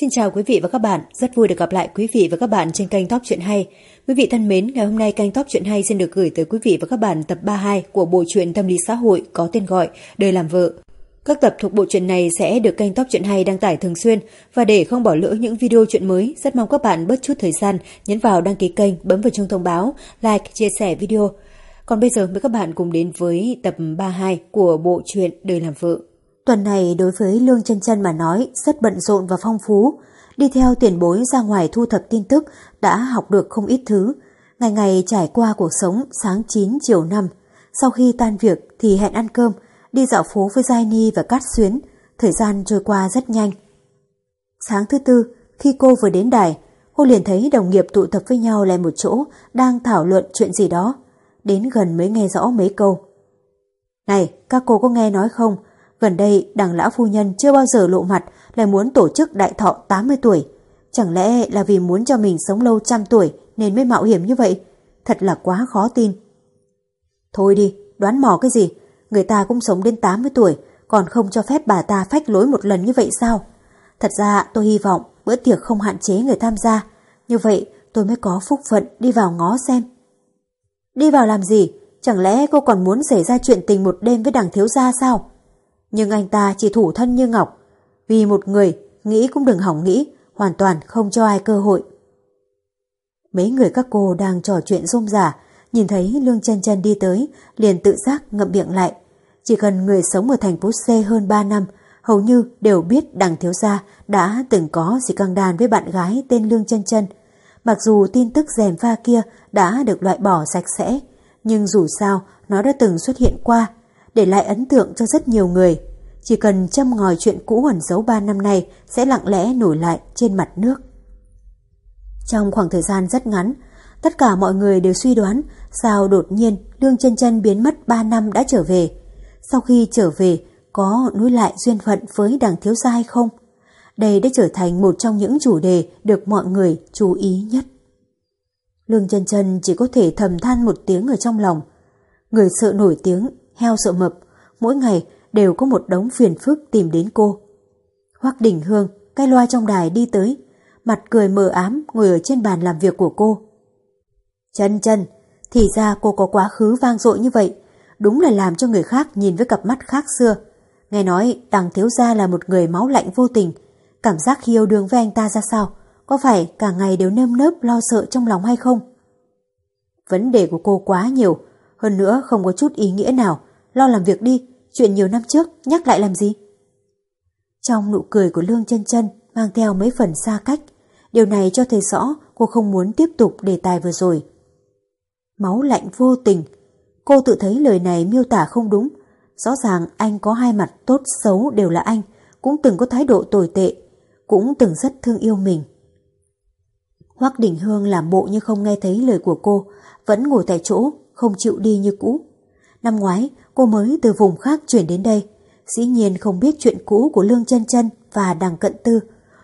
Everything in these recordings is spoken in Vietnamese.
Xin chào quý vị và các bạn, rất vui được gặp lại quý vị và các bạn trên kênh Top Truyện Hay. Quý vị thân mến, ngày hôm nay kênh Top Truyện Hay xin được gửi tới quý vị và các bạn tập 32 của bộ truyện tâm lý xã hội có tên gọi Đời làm vợ. Các tập thuộc bộ truyện này sẽ được kênh Top Truyện Hay đăng tải thường xuyên và để không bỏ lỡ những video truyện mới, rất mong các bạn bớt chút thời gian nhấn vào đăng ký kênh, bấm vào chuông thông báo, like, chia sẻ video. Còn bây giờ mời các bạn cùng đến với tập 32 của bộ truyện Đời làm vợ. Tuần này đối với Lương chân chân mà nói rất bận rộn và phong phú. Đi theo tiền bối ra ngoài thu thập tin tức đã học được không ít thứ. Ngày ngày trải qua cuộc sống sáng 9 chiều 5. Sau khi tan việc thì hẹn ăn cơm, đi dạo phố với Giai Ni và Cát Xuyến. Thời gian trôi qua rất nhanh. Sáng thứ tư, khi cô vừa đến đài, cô liền thấy đồng nghiệp tụ tập với nhau lại một chỗ đang thảo luận chuyện gì đó. Đến gần mới nghe rõ mấy câu. Này, các cô có nghe nói không? Gần đây đằng lão phu nhân chưa bao giờ lộ mặt lại muốn tổ chức đại thọ 80 tuổi. Chẳng lẽ là vì muốn cho mình sống lâu trăm tuổi nên mới mạo hiểm như vậy? Thật là quá khó tin. Thôi đi, đoán mò cái gì? Người ta cũng sống đến 80 tuổi, còn không cho phép bà ta phách lối một lần như vậy sao? Thật ra tôi hy vọng bữa tiệc không hạn chế người tham gia. Như vậy tôi mới có phúc phận đi vào ngó xem. Đi vào làm gì? Chẳng lẽ cô còn muốn xảy ra chuyện tình một đêm với đằng thiếu gia sao? Nhưng anh ta chỉ thủ thân như ngọc. Vì một người, nghĩ cũng đừng hỏng nghĩ, hoàn toàn không cho ai cơ hội. Mấy người các cô đang trò chuyện rôm rả, nhìn thấy Lương chân chân đi tới, liền tự giác ngậm miệng lại. Chỉ cần người sống ở thành phố C hơn 3 năm, hầu như đều biết đằng thiếu gia đã từng có gì căng đàn với bạn gái tên Lương chân chân. Mặc dù tin tức rèm pha kia đã được loại bỏ sạch sẽ, nhưng dù sao nó đã từng xuất hiện qua để lại ấn tượng cho rất nhiều người. Chỉ cần châm ngòi chuyện cũ ẩn giấu 3 năm nay sẽ lặng lẽ nổi lại trên mặt nước. Trong khoảng thời gian rất ngắn, tất cả mọi người đều suy đoán sao đột nhiên Lương chân chân biến mất 3 năm đã trở về. Sau khi trở về, có nối lại duyên phận với đằng thiếu gia hay không? Đây đã trở thành một trong những chủ đề được mọi người chú ý nhất. Lương chân chân chỉ có thể thầm than một tiếng ở trong lòng. Người sợ nổi tiếng heo sợ mập, mỗi ngày đều có một đống phiền phức tìm đến cô. Hoắc Đình Hương, cái loa trong đài đi tới, mặt cười mờ ám ngồi ở trên bàn làm việc của cô. Chân chân, thì ra cô có quá khứ vang dội như vậy, đúng là làm cho người khác nhìn với cặp mắt khác xưa. Nghe nói đằng thiếu gia là một người máu lạnh vô tình, cảm giác khi yêu đương với anh ta ra sao, có phải cả ngày đều nơm nớp lo sợ trong lòng hay không? Vấn đề của cô quá nhiều, hơn nữa không có chút ý nghĩa nào, lo làm việc đi, chuyện nhiều năm trước nhắc lại làm gì? Trong nụ cười của Lương chân chân mang theo mấy phần xa cách, điều này cho thấy rõ cô không muốn tiếp tục đề tài vừa rồi. Máu lạnh vô tình, cô tự thấy lời này miêu tả không đúng, rõ ràng anh có hai mặt tốt xấu đều là anh, cũng từng có thái độ tồi tệ, cũng từng rất thương yêu mình. Hoắc Đình Hương làm bộ như không nghe thấy lời của cô, vẫn ngồi tại chỗ, không chịu đi như cũ. Năm ngoái, cô mới từ vùng khác chuyển đến đây. Dĩ nhiên không biết chuyện cũ của Lương chân chân và Đằng Cận Tư.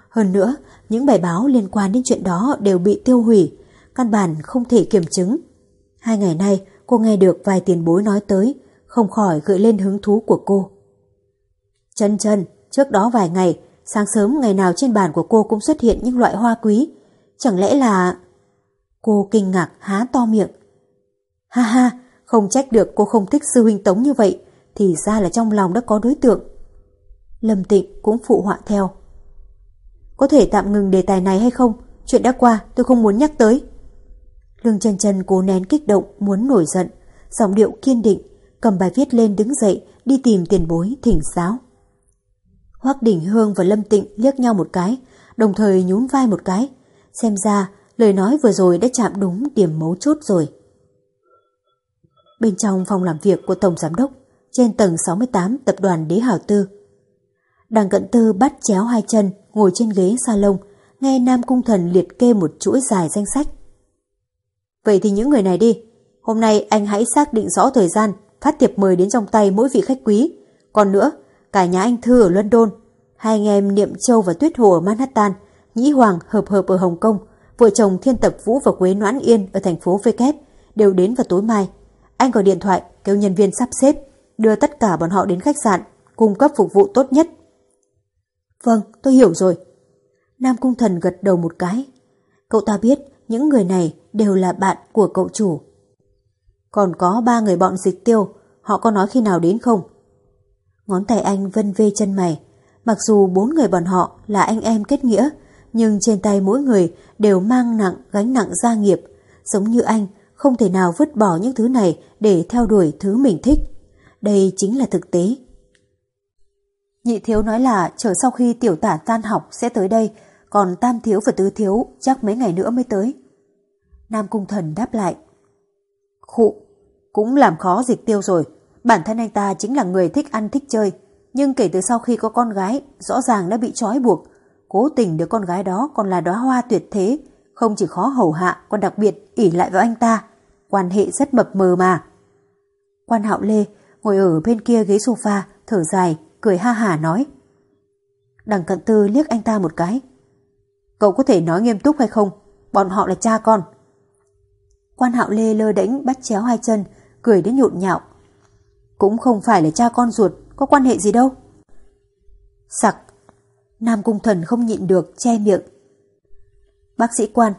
Hơn nữa, những bài báo liên quan đến chuyện đó đều bị tiêu hủy, căn bản không thể kiểm chứng. Hai ngày nay, cô nghe được vài tiền bối nói tới, không khỏi gợi lên hứng thú của cô. Chân chân, trước đó vài ngày, sáng sớm ngày nào trên bàn của cô cũng xuất hiện những loại hoa quý. Chẳng lẽ là... Cô kinh ngạc há to miệng. Ha ha, không trách được cô không thích sư huynh Tống như vậy, thì ra là trong lòng đã có đối tượng. Lâm Tịnh cũng phụ họa theo. Có thể tạm ngừng đề tài này hay không? Chuyện đã qua, tôi không muốn nhắc tới. Lương trần trần cố nén kích động, muốn nổi giận, giọng điệu kiên định, cầm bài viết lên đứng dậy, đi tìm tiền bối thỉnh giáo. Hoắc Đình Hương và Lâm Tịnh liếc nhau một cái, đồng thời nhún vai một cái. Xem ra, lời nói vừa rồi đã chạm đúng điểm mấu chốt rồi. Bên trong phòng làm việc của Tổng Giám Đốc, trên tầng 68 tập đoàn Đế Hảo Tư. Đằng cận tư bắt chéo hai chân, ngồi trên ghế salon, nghe Nam Cung Thần liệt kê một chuỗi dài danh sách. Vậy thì những người này đi, hôm nay anh hãy xác định rõ thời gian, phát thiệp mời đến trong tay mỗi vị khách quý. Còn nữa, cả nhà anh Thư ở London, hai anh em Niệm Châu và Tuyết Hồ ở Manhattan, Nhĩ Hoàng hợp hợp ở Hồng Kông, vợ chồng Thiên Tập Vũ và Quế Noãn Yên ở thành phố V đều đến vào tối mai. Anh gọi điện thoại kêu nhân viên sắp xếp, đưa tất cả bọn họ đến khách sạn, cung cấp phục vụ tốt nhất. Vâng, tôi hiểu rồi. Nam Cung Thần gật đầu một cái. Cậu ta biết những người này đều là bạn của cậu chủ. Còn có ba người bọn dịch tiêu, họ có nói khi nào đến không? Ngón tay anh vân vê chân mày. Mặc dù bốn người bọn họ là anh em kết nghĩa, nhưng trên tay mỗi người đều mang nặng gánh nặng gia nghiệp. Giống như anh, không thể nào vứt bỏ những thứ này để theo đuổi thứ mình thích. Đây chính là thực tế. Nhị thiếu nói là chờ sau khi tiểu tả tan học sẽ tới đây, còn tam thiếu và tứ thiếu chắc mấy ngày nữa mới tới. Nam Cung Thần đáp lại. Khụ, cũng làm khó dịch tiêu rồi. Bản thân anh ta chính là người thích ăn thích chơi. Nhưng kể từ sau khi có con gái, rõ ràng đã bị trói buộc. Cố tình đứa con gái đó còn là đóa hoa tuyệt thế. Không chỉ khó hầu hạ, còn đặc biệt ỉ lại vào anh ta. Quan hệ rất mập mờ mà. Quan hạo Lê ngồi ở bên kia ghế sofa, thở dài, cười ha hả nói. Đằng cận tư liếc anh ta một cái. Cậu có thể nói nghiêm túc hay không? Bọn họ là cha con. Quan hạo lê lơ đễnh bắt chéo hai chân, cười đến nhộn nhạo. Cũng không phải là cha con ruột, có quan hệ gì đâu. Sặc, Nam Cung Thần không nhịn được, che miệng. Bác sĩ quan,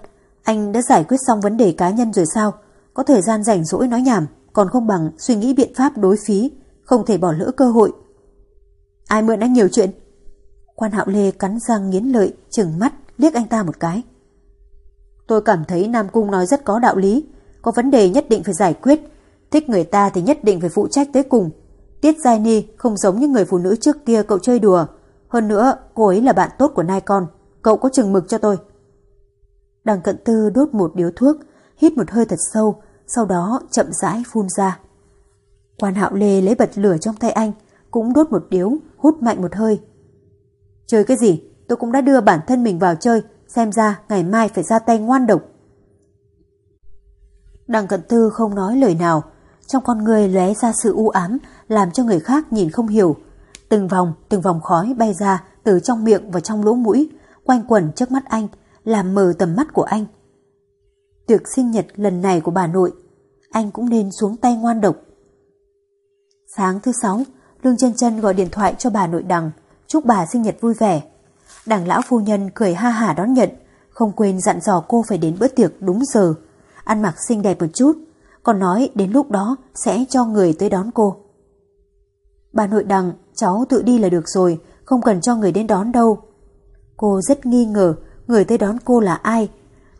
anh đã giải quyết xong vấn đề cá nhân rồi sao? Có thời gian rảnh rỗi nói nhảm, còn không bằng suy nghĩ biện pháp đối phí, không thể bỏ lỡ cơ hội. Ai mượn anh nhiều chuyện? Quan hạo lê cắn răng nghiến lợi, chừng mắt, liếc anh ta một cái. Tôi cảm thấy Nam Cung nói rất có đạo lý, có vấn đề nhất định phải giải quyết. Thích người ta thì nhất định phải phụ trách tới cùng. Tiết Giai Ni không giống như người phụ nữ trước kia cậu chơi đùa. Hơn nữa, cô ấy là bạn tốt của nai con. Cậu có chừng mực cho tôi. Đằng cận tư đốt một điếu thuốc, hít một hơi thật sâu, sau đó chậm rãi phun ra. Quan hạo lê lấy bật lửa trong tay anh, cũng đốt một điếu, hút mạnh một hơi. Chơi cái gì? Tôi cũng đã đưa bản thân mình vào chơi, xem ra ngày mai phải ra tay ngoan độc. Đằng cận tư không nói lời nào, trong con người lóe ra sự u ám, làm cho người khác nhìn không hiểu. Từng vòng, từng vòng khói bay ra từ trong miệng và trong lỗ mũi, quanh quẩn trước mắt anh, làm mờ tầm mắt của anh. Tiệc sinh nhật lần này của bà nội, anh cũng nên xuống tay ngoan độc. Sáng thứ sáu, Lương chân chân gọi điện thoại cho bà nội đằng, chúc bà sinh nhật vui vẻ. Đằng lão phu nhân cười ha hả đón nhận, không quên dặn dò cô phải đến bữa tiệc đúng giờ, ăn mặc xinh đẹp một chút, còn nói đến lúc đó sẽ cho người tới đón cô. Bà nội đằng, cháu tự đi là được rồi, không cần cho người đến đón đâu. Cô rất nghi ngờ người tới đón cô là ai.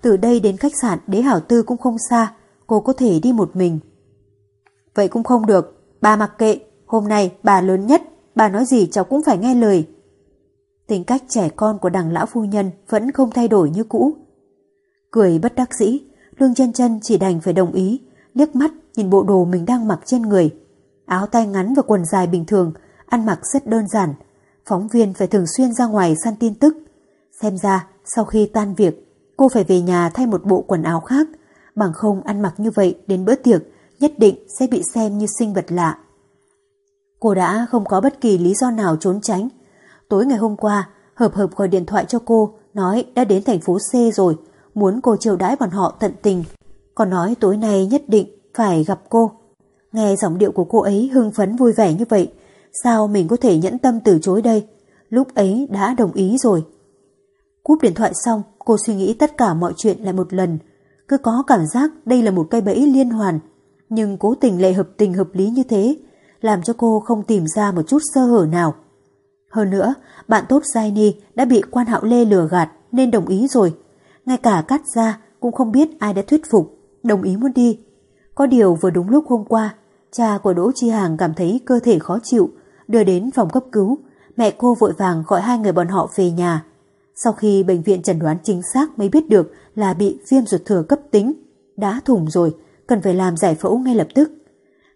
Từ đây đến khách sạn đế hảo tư cũng không xa, cô có thể đi một mình. Vậy cũng không được, bà mặc kệ, hôm nay bà lớn nhất, bà nói gì cháu cũng phải nghe lời. Tính cách trẻ con của đằng lão phu nhân vẫn không thay đổi như cũ. Cười bất đắc dĩ, Lương chân chân chỉ đành phải đồng ý, liếc mắt nhìn bộ đồ mình đang mặc trên người. Áo tay ngắn và quần dài bình thường, ăn mặc rất đơn giản. Phóng viên phải thường xuyên ra ngoài săn tin tức. Xem ra, sau khi tan việc, cô phải về nhà thay một bộ quần áo khác, bằng không ăn mặc như vậy đến bữa tiệc nhất định sẽ bị xem như sinh vật lạ. Cô đã không có bất kỳ lý do nào trốn tránh. Tối ngày hôm qua, Hợp Hợp gọi điện thoại cho cô, nói đã đến thành phố C rồi, muốn cô chiều đãi bọn họ tận tình. Còn nói tối nay nhất định phải gặp cô. Nghe giọng điệu của cô ấy hưng phấn vui vẻ như vậy, sao mình có thể nhẫn tâm từ chối đây? Lúc ấy đã đồng ý rồi. Cúp điện thoại xong, cô suy nghĩ tất cả mọi chuyện lại một lần. Cứ có cảm giác đây là một cây bẫy liên hoàn, nhưng cố tình lại hợp tình hợp lý như thế, làm cho cô không tìm ra một chút sơ hở nào. Hơn nữa, bạn tốt Zaini đã bị quan hạo lê lừa gạt nên đồng ý rồi. Ngay cả cắt ra cũng không biết ai đã thuyết phục, đồng ý muốn đi. Có điều vừa đúng lúc hôm qua, cha của Đỗ Chi Hàng cảm thấy cơ thể khó chịu, đưa đến phòng cấp cứu. Mẹ cô vội vàng gọi hai người bọn họ về nhà. Sau khi bệnh viện chẩn đoán chính xác mới biết được là bị viêm ruột thừa cấp tính, đã thủng rồi, cần phải làm giải phẫu ngay lập tức.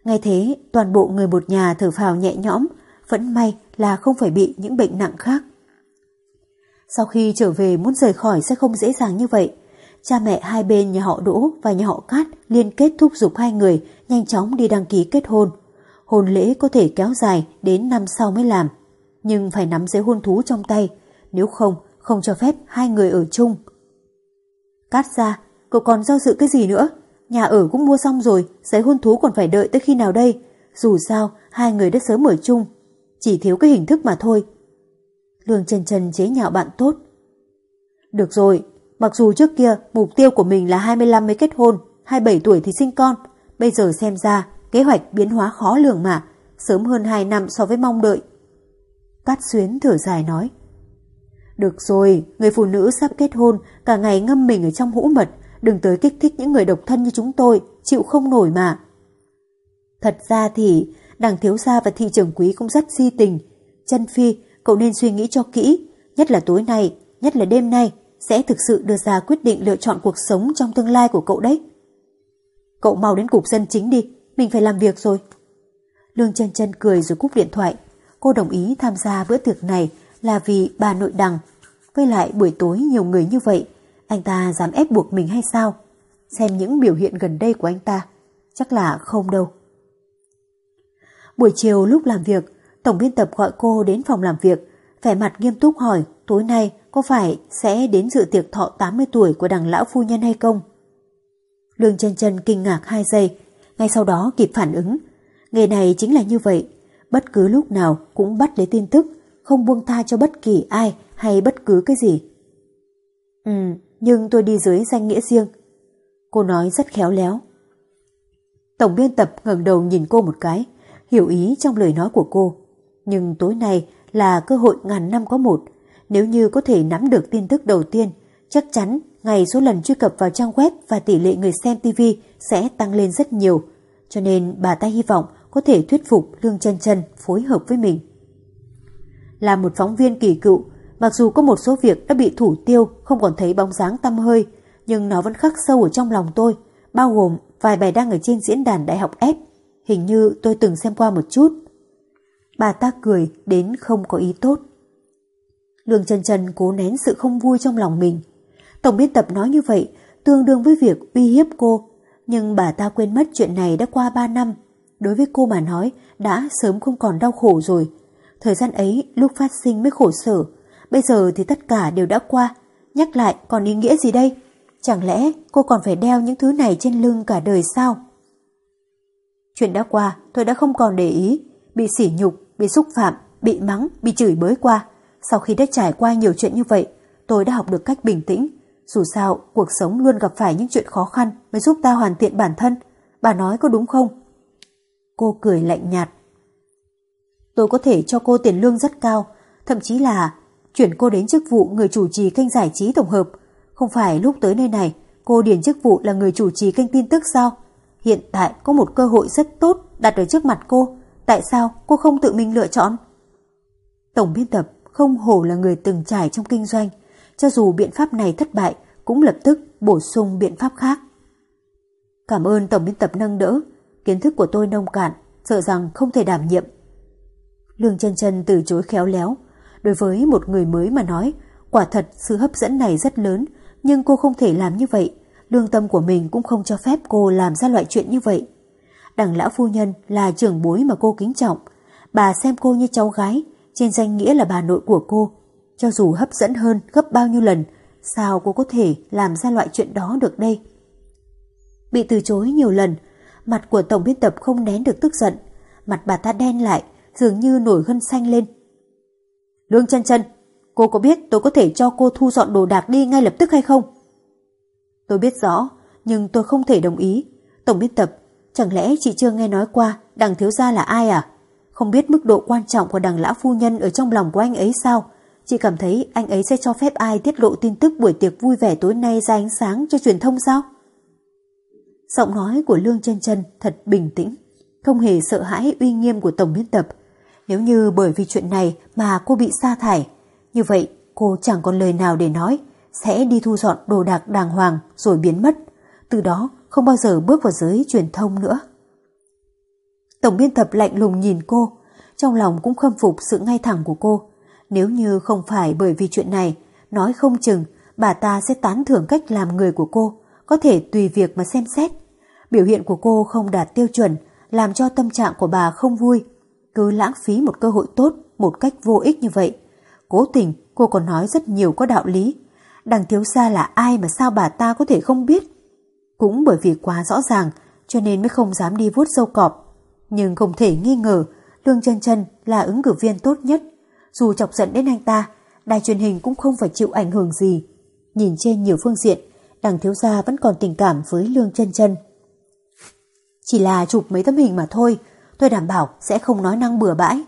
Ngay thế, toàn bộ người một nhà thở phào nhẹ nhõm, vẫn may là không phải bị những bệnh nặng khác. Sau khi trở về muốn rời khỏi sẽ không dễ dàng như vậy. Cha mẹ hai bên nhà họ Đỗ và nhà họ Cát liên kết thúc giục hai người nhanh chóng đi đăng ký kết hôn. Hôn lễ có thể kéo dài đến năm sau mới làm, nhưng phải nắm giấy hôn thú trong tay, nếu không, không cho phép hai người ở chung. Cát ra, cậu còn do dự cái gì nữa? Nhà ở cũng mua xong rồi, giấy hôn thú còn phải đợi tới khi nào đây? Dù sao, hai người đã sớm ở chung, chỉ thiếu cái hình thức mà thôi. Lương Trần Trần chế nhạo bạn tốt. Được rồi, mặc dù trước kia mục tiêu của mình là 25 mới kết hôn, 27 tuổi thì sinh con, bây giờ xem ra kế hoạch biến hóa khó lường mà, sớm hơn 2 năm so với mong đợi. Cát Xuyến thở dài nói. Được rồi, người phụ nữ sắp kết hôn, cả ngày ngâm mình ở trong hũ mật, đừng tới kích thích những người độc thân như chúng tôi, chịu không nổi mà. Thật ra thì, đảng thiếu gia và thị trưởng quý cũng rất si tình. Chân Phi, cậu nên suy nghĩ cho kỹ, nhất là tối nay, nhất là đêm nay, sẽ thực sự đưa ra quyết định lựa chọn cuộc sống trong tương lai của cậu đấy. Cậu mau đến cục dân chính đi, mình phải làm việc rồi. Lương chân chân cười rồi cúp điện thoại. Cô đồng ý tham gia bữa tiệc này là vì bà nội đằng. Với lại buổi tối nhiều người như vậy, anh ta dám ép buộc mình hay sao? Xem những biểu hiện gần đây của anh ta. Chắc là không đâu. Buổi chiều lúc làm việc, tổng biên tập gọi cô đến phòng làm việc, vẻ mặt nghiêm túc hỏi tối nay có phải sẽ đến dự tiệc thọ 80 tuổi của đằng lão phu nhân hay không? Lương chân chân kinh ngạc 2 giây, ngay sau đó kịp phản ứng. Nghề này chính là như vậy, bất cứ lúc nào cũng bắt lấy tin tức, không buông tha cho bất kỳ ai hay bất cứ cái gì. Ừ, nhưng tôi đi dưới danh nghĩa riêng. Cô nói rất khéo léo. Tổng biên tập ngẩng đầu nhìn cô một cái, hiểu ý trong lời nói của cô. Nhưng tối nay là cơ hội ngàn năm có một. Nếu như có thể nắm được tin tức đầu tiên, chắc chắn ngày số lần truy cập vào trang web và tỷ lệ người xem TV sẽ tăng lên rất nhiều. Cho nên bà ta hy vọng có thể thuyết phục Lương chân chân phối hợp với mình. Là một phóng viên kỳ cựu, mặc dù có một số việc đã bị thủ tiêu không còn thấy bóng dáng tăm hơi, nhưng nó vẫn khắc sâu ở trong lòng tôi, bao gồm vài bài đăng ở trên diễn đàn Đại học F. Hình như tôi từng xem qua một chút. Bà ta cười đến không có ý tốt. Lương Trần Trần cố nén sự không vui trong lòng mình. Tổng biên tập nói như vậy tương đương với việc uy hiếp cô. Nhưng bà ta quên mất chuyện này đã qua 3 năm. Đối với cô mà nói đã sớm không còn đau khổ rồi. Thời gian ấy lúc phát sinh mới khổ sở. Bây giờ thì tất cả đều đã qua. Nhắc lại còn ý nghĩa gì đây? Chẳng lẽ cô còn phải đeo những thứ này trên lưng cả đời sao? Chuyện đã qua tôi đã không còn để ý. Bị sỉ nhục, bị xúc phạm, bị mắng, bị chửi bới qua. Sau khi đã trải qua nhiều chuyện như vậy, tôi đã học được cách bình tĩnh. Dù sao, cuộc sống luôn gặp phải những chuyện khó khăn mới giúp ta hoàn thiện bản thân. Bà nói có đúng không? Cô cười lạnh nhạt. Tôi có thể cho cô tiền lương rất cao, thậm chí là chuyển cô đến chức vụ người chủ trì kênh giải trí tổng hợp. Không phải lúc tới nơi này, cô điền chức vụ là người chủ trì kênh tin tức sao? Hiện tại có một cơ hội rất tốt đặt ở trước mặt cô. Tại sao cô không tự mình lựa chọn? Tổng biên tập không hổ là người từng trải trong kinh doanh. Cho dù biện pháp này thất bại, cũng lập tức bổ sung biện pháp khác. Cảm ơn tổng biên tập nâng đỡ. Kiến thức của tôi nông cạn, sợ rằng không thể đảm nhiệm. Lương chân chân từ chối khéo léo. Đối với một người mới mà nói, quả thật sự hấp dẫn này rất lớn, nhưng cô không thể làm như vậy. Lương tâm của mình cũng không cho phép cô làm ra loại chuyện như vậy. Đằng lão phu nhân là trưởng bối mà cô kính trọng. Bà xem cô như cháu gái, trên danh nghĩa là bà nội của cô. Cho dù hấp dẫn hơn gấp bao nhiêu lần, sao cô có thể làm ra loại chuyện đó được đây? Bị từ chối nhiều lần, mặt của tổng biên tập không nén được tức giận. Mặt bà ta đen lại, dường như nổi gân xanh lên. Lương chân chân, cô có biết tôi có thể cho cô thu dọn đồ đạc đi ngay lập tức hay không? Tôi biết rõ, nhưng tôi không thể đồng ý. Tổng biên tập, chẳng lẽ chị chưa nghe nói qua đằng thiếu gia là ai à? Không biết mức độ quan trọng của đằng lão phu nhân ở trong lòng của anh ấy sao? Chị cảm thấy anh ấy sẽ cho phép ai tiết lộ tin tức buổi tiệc vui vẻ tối nay ra ánh sáng cho truyền thông sao? Giọng nói của Lương chân chân thật bình tĩnh, không hề sợ hãi uy nghiêm của tổng biên tập. Nếu như bởi vì chuyện này mà cô bị sa thải, như vậy cô chẳng còn lời nào để nói, sẽ đi thu dọn đồ đạc đàng hoàng rồi biến mất. Từ đó không bao giờ bước vào giới truyền thông nữa. Tổng biên tập lạnh lùng nhìn cô, trong lòng cũng khâm phục sự ngay thẳng của cô. Nếu như không phải bởi vì chuyện này, nói không chừng bà ta sẽ tán thưởng cách làm người của cô, có thể tùy việc mà xem xét. Biểu hiện của cô không đạt tiêu chuẩn, làm cho tâm trạng của bà không vui. Cứ lãng phí một cơ hội tốt một cách vô ích như vậy. Cố tình cô còn nói rất nhiều có đạo lý. Đằng thiếu gia là ai mà sao bà ta có thể không biết? Cũng bởi vì quá rõ ràng cho nên mới không dám đi vuốt sâu cọp. Nhưng không thể nghi ngờ Lương chân chân là ứng cử viên tốt nhất. Dù chọc giận đến anh ta, đài truyền hình cũng không phải chịu ảnh hưởng gì. nhìn trên nhiều phương diện, đằng thiếu gia vẫn còn tình cảm với Lương chân chân. Chỉ là chụp mấy tấm hình mà thôi, tôi đảm bảo sẽ không nói năng bừa bãi.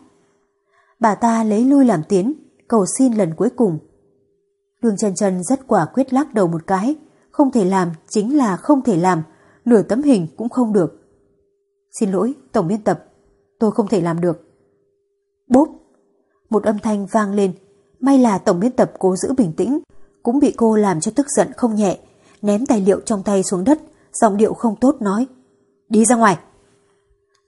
Bà ta lấy lui làm tiến, cầu xin lần cuối cùng. Đường chân chân rất quả quyết lắc đầu một cái, không thể làm chính là không thể làm, nửa tấm hình cũng không được. Xin lỗi, tổng biên tập, tôi không thể làm được. Bốp! Một âm thanh vang lên, may là tổng biên tập cố giữ bình tĩnh, cũng bị cô làm cho tức giận không nhẹ, ném tài liệu trong tay xuống đất, giọng điệu không tốt nói. Đi ra ngoài!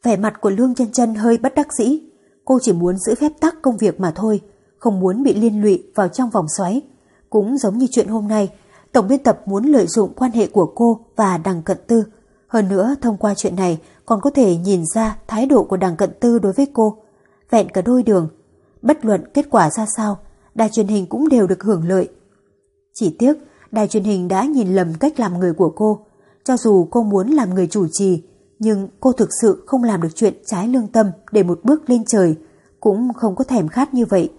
Vẻ mặt của Lương chân chân hơi bất đắc dĩ, cô chỉ muốn giữ phép tắc công việc mà thôi, không muốn bị liên lụy vào trong vòng xoáy. Cũng giống như chuyện hôm nay, tổng biên tập muốn lợi dụng quan hệ của cô và đằng cận tư. Hơn nữa, thông qua chuyện này còn có thể nhìn ra thái độ của đằng cận tư đối với cô. Vẹn cả đôi đường. Bất luận kết quả ra sao, đài truyền hình cũng đều được hưởng lợi. Chỉ tiếc, đài truyền hình đã nhìn lầm cách làm người của cô. Cho dù cô muốn làm người chủ trì, nhưng cô thực sự không làm được chuyện trái lương tâm để một bước lên trời, cũng không có thèm khát như vậy.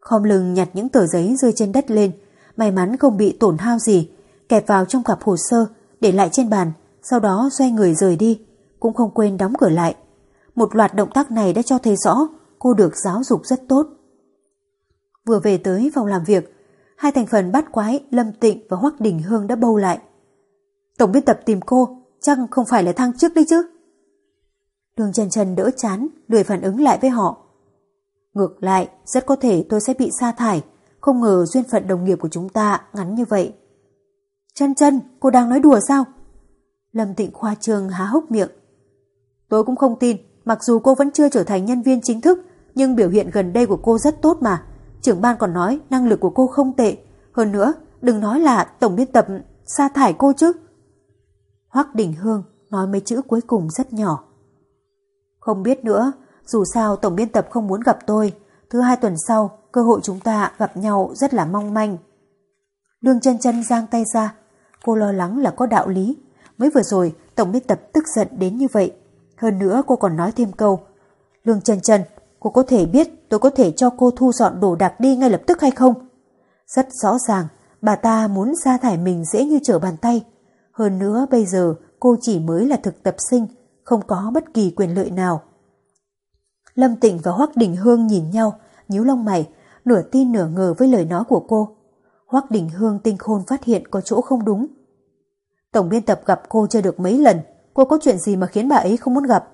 Khom lưng nhặt những tờ giấy rơi trên đất lên, may mắn không bị tổn hao gì, kẹp vào trong cặp hồ sơ, để lại trên bàn, sau đó xoay người rời đi, cũng không quên đóng cửa lại. Một loạt động tác này đã cho thấy rõ cô được giáo dục rất tốt. Vừa về tới phòng làm việc, hai thành phần bắt quái Lâm Tịnh và Hoắc Đình Hương đã bâu lại. Tổng biên tập tìm cô, chắc không phải là thăng chức đấy chứ. Đường Trần Trần đỡ chán, lười phản ứng lại với họ. Ngược lại, rất có thể tôi sẽ bị sa thải, không ngờ duyên phận đồng nghiệp của chúng ta ngắn như vậy. Chân chân, cô đang nói đùa sao? Lâm Tịnh khoa trương há hốc miệng. Tôi cũng không tin, mặc dù cô vẫn chưa trở thành nhân viên chính thức, nhưng biểu hiện gần đây của cô rất tốt mà. Trưởng ban còn nói năng lực của cô không tệ. Hơn nữa, đừng nói là tổng biên tập sa thải cô chứ. Hoắc Đình Hương nói mấy chữ cuối cùng rất nhỏ. Không biết nữa, dù sao tổng biên tập không muốn gặp tôi. Thứ hai tuần sau, cơ hội chúng ta gặp nhau rất là mong manh. Lương chân chân giang tay ra. Cô lo lắng là có đạo lý. Mới vừa rồi, tổng biên tập tức giận đến như vậy. Hơn nữa cô còn nói thêm câu. Lương chân chân, cô có thể biết tôi có thể cho cô thu dọn đồ đạc đi ngay lập tức hay không? Rất rõ ràng, bà ta muốn sa thải mình dễ như trở bàn tay. Hơn nữa bây giờ cô chỉ mới là thực tập sinh, không có bất kỳ quyền lợi nào. Lâm Tịnh và Hoắc Đình Hương nhìn nhau, nhíu lông mày, nửa tin nửa ngờ với lời nói của cô. Hoắc Đình Hương tinh khôn phát hiện có chỗ không đúng. Tổng biên tập gặp cô chưa được mấy lần, cô có chuyện gì mà khiến bà ấy không muốn gặp?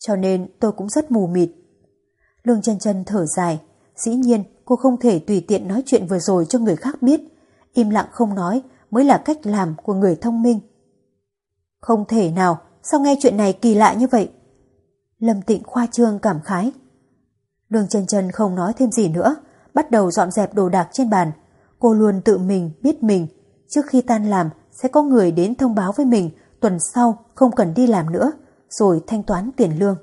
Cho nên tôi cũng rất mù mịt. Lương chân chân thở dài, dĩ nhiên cô không thể tùy tiện nói chuyện vừa rồi cho người khác biết. Im lặng không nói mới là cách làm của người thông minh. Không thể nào, sao nghe chuyện này kỳ lạ như vậy? Lâm Tịnh khoa trương cảm khái. Đường Trần Trần không nói thêm gì nữa, bắt đầu dọn dẹp đồ đạc trên bàn. Cô luôn tự mình biết mình, trước khi tan làm sẽ có người đến thông báo với mình tuần sau không cần đi làm nữa, rồi thanh toán tiền lương.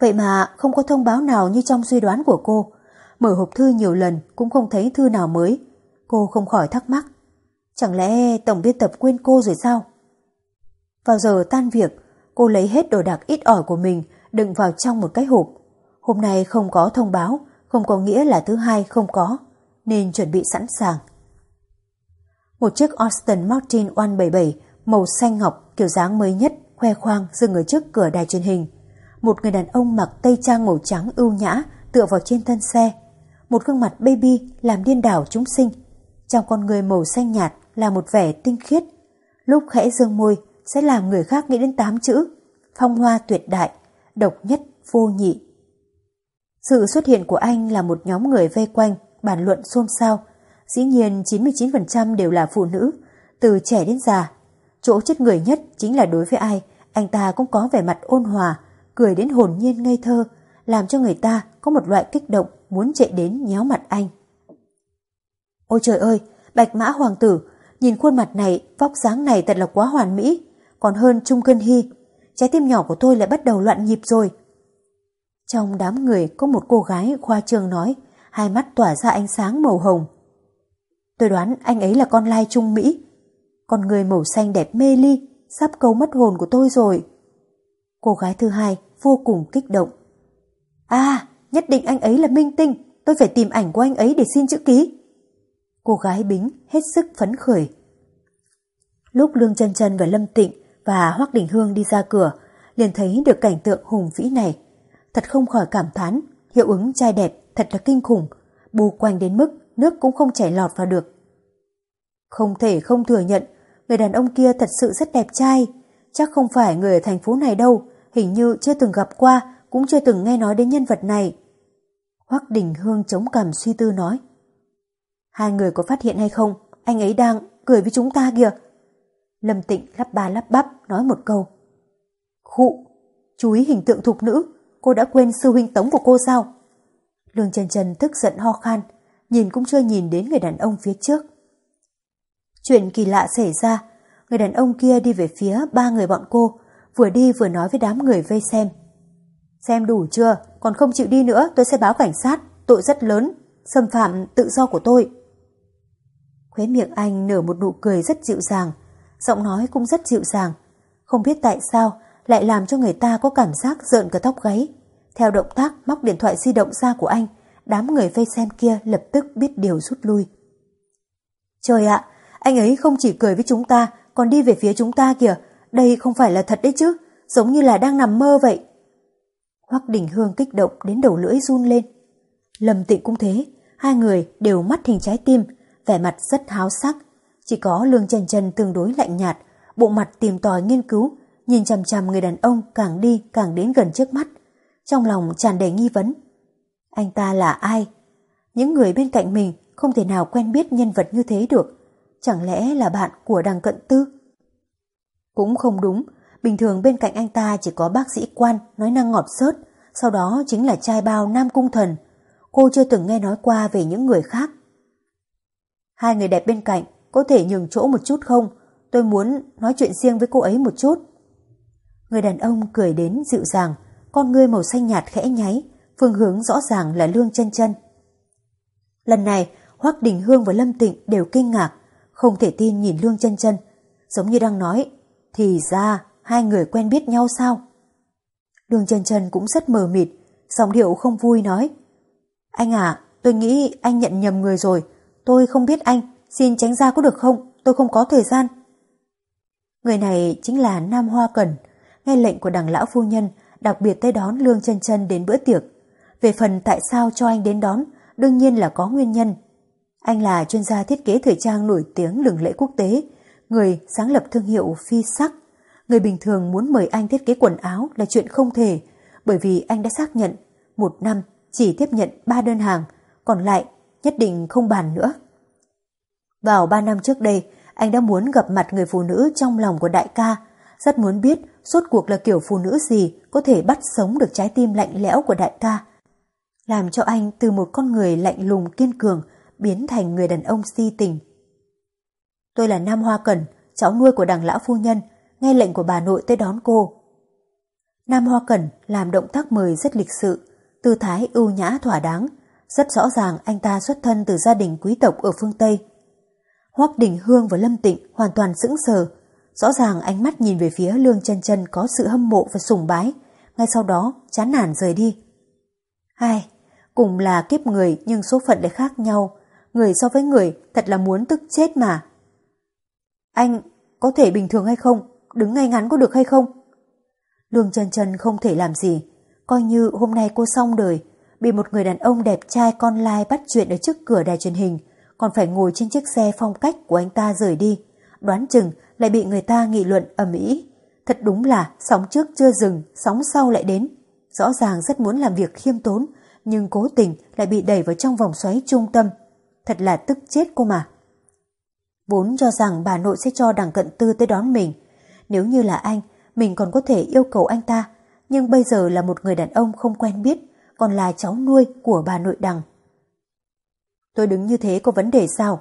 Vậy mà không có thông báo nào như trong suy đoán của cô. Mở hộp thư nhiều lần cũng không thấy thư nào mới. Cô không khỏi thắc mắc. Chẳng lẽ tổng biên tập quên cô rồi sao? Vào giờ tan việc, cô lấy hết đồ đạc ít ỏi của mình đựng vào trong một cái hộp. Hôm nay không có thông báo, không có nghĩa là thứ hai không có, nên chuẩn bị sẵn sàng. Một chiếc Austin Martin 177 màu xanh ngọc kiểu dáng mới nhất khoe khoang dừng ở trước cửa đài truyền hình. Một người đàn ông mặc tây trang màu trắng ưu nhã tựa vào trên thân xe. Một gương mặt baby làm điên đảo chúng sinh. Trong con người màu xanh nhạt là một vẻ tinh khiết. Lúc khẽ dương môi sẽ làm người khác nghĩ đến tám chữ phong hoa tuyệt đại, độc nhất vô nhị. Sự xuất hiện của anh là một nhóm người vây quanh, bàn luận xôn xao. Dĩ nhiên 99% đều là phụ nữ, từ trẻ đến già. Chỗ chết người nhất chính là đối với ai, anh ta cũng có vẻ mặt ôn hòa, cười đến hồn nhiên ngây thơ, làm cho người ta có một loại kích động muốn chạy đến nhéo mặt anh. Ôi trời ơi, bạch mã hoàng tử, nhìn khuôn mặt này, vóc dáng này thật là quá hoàn mỹ, còn hơn Trung Cân Hy. Trái tim nhỏ của tôi lại bắt đầu loạn nhịp rồi. Trong đám người có một cô gái khoa trương nói, hai mắt tỏa ra ánh sáng màu hồng. Tôi đoán anh ấy là con lai Trung Mỹ. Con người màu xanh đẹp mê ly, sắp câu mất hồn của tôi rồi. Cô gái thứ hai vô cùng kích động. À, nhất định anh ấy là minh tinh, tôi phải tìm ảnh của anh ấy để xin chữ ký. Cô gái Bính hết sức phấn khởi. Lúc Lương chân chân và Lâm Tịnh và Hoắc Đình Hương đi ra cửa, liền thấy được cảnh tượng hùng vĩ này. Thật không khỏi cảm thán, hiệu ứng trai đẹp thật là kinh khủng, bù quanh đến mức nước cũng không chảy lọt vào được. Không thể không thừa nhận, người đàn ông kia thật sự rất đẹp trai, chắc không phải người ở thành phố này đâu, hình như chưa từng gặp qua, cũng chưa từng nghe nói đến nhân vật này. Hoắc Đình Hương chống cằm suy tư nói. Hai người có phát hiện hay không, anh ấy đang cười với chúng ta kìa. Lâm Tịnh lắp ba lắp bắp nói một câu. Khụ, chú ý hình tượng thục nữ, cô đã quên sư huynh tống của cô sao? Lương Trần Trần tức giận ho khan, nhìn cũng chưa nhìn đến người đàn ông phía trước. Chuyện kỳ lạ xảy ra, người đàn ông kia đi về phía ba người bọn cô, vừa đi vừa nói với đám người vây xem. Xem đủ chưa, còn không chịu đi nữa tôi sẽ báo cảnh sát, tội rất lớn, xâm phạm tự do của tôi. Khóe miệng anh nở một nụ cười rất dịu dàng, giọng nói cũng rất dịu dàng. Không biết tại sao lại làm cho người ta có cảm giác rợn cả tóc gáy. Theo động tác móc điện thoại di động ra của anh, đám người vây xem kia lập tức biết điều rút lui. Trời ạ, anh ấy không chỉ cười với chúng ta, còn đi về phía chúng ta kìa. Đây không phải là thật đấy chứ, giống như là đang nằm mơ vậy. Hoắc Đình Hương kích động đến đầu lưỡi run lên. Lâm Tịnh cũng thế, hai người đều mắt hình trái tim, vẻ mặt rất háo sắc. Chỉ có Lương Trần Trần tương đối lạnh nhạt, bộ mặt tìm tòi nghiên cứu, nhìn chằm chằm người đàn ông càng đi càng đến gần trước mắt. Trong lòng tràn đầy nghi vấn. Anh ta là ai? Những người bên cạnh mình không thể nào quen biết nhân vật như thế được. Chẳng lẽ là bạn của đằng cận tư? Cũng không đúng, bình thường bên cạnh anh ta chỉ có bác sĩ quan nói năng ngọt sớt, sau đó chính là trai bao Nam Cung Thần. Cô chưa từng nghe nói qua về những người khác. Hai người đẹp bên cạnh có thể nhường chỗ một chút không? Tôi muốn nói chuyện riêng với cô ấy một chút. Người đàn ông cười đến dịu dàng, con ngươi màu xanh nhạt khẽ nháy, phương hướng rõ ràng là Lương chân chân. Lần này, Hoắc Đình Hương và Lâm Tịnh đều kinh ngạc, không thể tin nhìn Lương chân chân, giống như đang nói, thì ra hai người quen biết nhau sao? Lương chân chân cũng rất mờ mịt, giọng điệu không vui nói. Anh à, tôi nghĩ anh nhận nhầm người rồi, tôi không biết anh, xin tránh ra có được không, tôi không có thời gian. Người này chính là Nam Hoa Cẩn, nghe lệnh của đảng lão phu nhân, đặc biệt tới đón Lương chân chân đến bữa tiệc. Về phần tại sao cho anh đến đón, đương nhiên là có nguyên nhân. Anh là chuyên gia thiết kế thời trang nổi tiếng lừng lẫy quốc tế, người sáng lập thương hiệu phi sắc. Người bình thường muốn mời anh thiết kế quần áo là chuyện không thể, bởi vì anh đã xác nhận một năm chỉ tiếp nhận ba đơn hàng, còn lại nhất định không bàn nữa. Vào ba năm trước đây, anh đã muốn gặp mặt người phụ nữ trong lòng của đại ca, rất muốn biết suốt cuộc là kiểu phụ nữ gì có thể bắt sống được trái tim lạnh lẽo của đại ca, làm cho anh từ một con người lạnh lùng kiên cường biến thành người đàn ông si tình. Tôi là Nam Hoa Cẩn, cháu nuôi của đằng lão phu nhân, nghe lệnh của bà nội tới đón cô. Nam Hoa Cẩn làm động tác mời rất lịch sự, tư thái ưu nhã thỏa đáng, rất rõ ràng anh ta xuất thân từ gia đình quý tộc ở phương Tây. Hoắc Đình Hương và Lâm Tịnh hoàn toàn sững sờ, rõ ràng ánh mắt nhìn về phía Lương chân chân có sự hâm mộ và sùng bái, ngay sau đó chán nản rời đi. Hai, cùng là kiếp người nhưng số phận lại khác nhau, người so với người thật là muốn tức chết mà. Anh có thể bình thường hay không? Đứng ngay ngắn có được hay không? Lương chân chân không thể làm gì, coi như hôm nay cô xong đời, bị một người đàn ông đẹp trai con lai bắt chuyện ở trước cửa đài truyền hình, còn phải ngồi trên chiếc xe phong cách của anh ta rời đi, đoán chừng lại bị người ta nghị luận ầm ĩ. Thật đúng là sóng trước chưa dừng, sóng sau lại đến. Rõ ràng rất muốn làm việc khiêm tốn, nhưng cố tình lại bị đẩy vào trong vòng xoáy trung tâm. Thật là tức chết cô mà. Vốn cho rằng bà nội sẽ cho đảng cận tư tới đón mình. Nếu như là anh, mình còn có thể yêu cầu anh ta. Nhưng bây giờ là một người đàn ông không quen biết, còn là cháu nuôi của bà nội đằng. Tôi đứng như thế có vấn đề sao?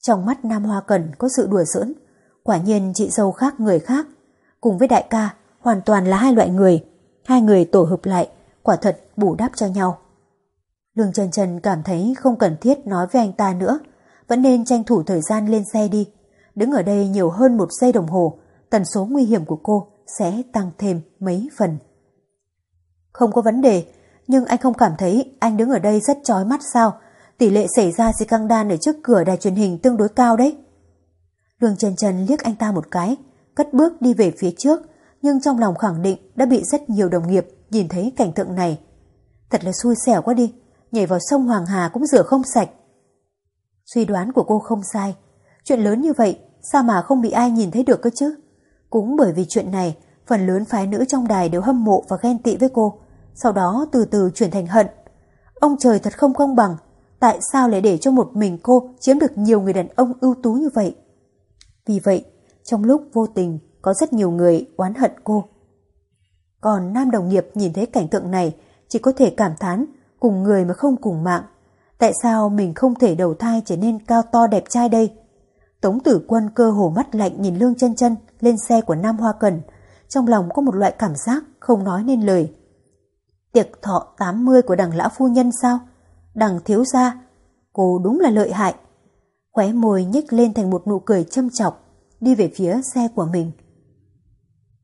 Trong mắt Nam Hoa Cần có sự đùa giỡn. Quả nhiên chị dâu khác người khác. Cùng với đại ca, hoàn toàn là hai loại người. Hai người tổ hợp lại, quả thật bù đắp cho nhau. Lương Trần Trần cảm thấy không cần thiết nói với anh ta nữa, vẫn nên tranh thủ thời gian lên xe đi. Đứng ở đây nhiều hơn một giây đồng hồ, tần số nguy hiểm của cô sẽ tăng thêm mấy phần. Không có vấn đề, nhưng anh không cảm thấy anh đứng ở đây rất chói mắt sao? tỷ lệ xảy ra di căng đan ở trước cửa đài truyền hình tương đối cao đấy. Lương Trần Trần liếc anh ta một cái, cất bước đi về phía trước, nhưng trong lòng khẳng định đã bị rất nhiều đồng nghiệp nhìn thấy cảnh tượng này. Thật là xui xẻo quá đi, nhảy vào sông Hoàng Hà cũng rửa không sạch. Suy đoán của cô không sai, chuyện lớn như vậy sao mà không bị ai nhìn thấy được cơ chứ? Cũng bởi vì chuyện này, phần lớn phái nữ trong đài đều hâm mộ và ghen tị với cô, sau đó từ từ chuyển thành hận. Ông trời thật không công bằng, tại sao lại để cho một mình cô chiếm được nhiều người đàn ông ưu tú như vậy? Vì vậy, trong lúc vô tình có rất nhiều người oán hận cô. Còn nam đồng nghiệp nhìn thấy cảnh tượng này chỉ có thể cảm thán cùng người mà không cùng mạng. Tại sao mình không thể đầu thai trở nên cao to đẹp trai đây? Tống tử quân cơ hồ mắt lạnh nhìn Lương chân chân lên xe của Nam Hoa Cần. Trong lòng có một loại cảm giác không nói nên lời. Tiệc thọ 80 của đằng lão phu nhân sao? Đằng thiếu gia, cô đúng là lợi hại. Khóe môi nhếch lên thành một nụ cười châm chọc, đi về phía xe của mình.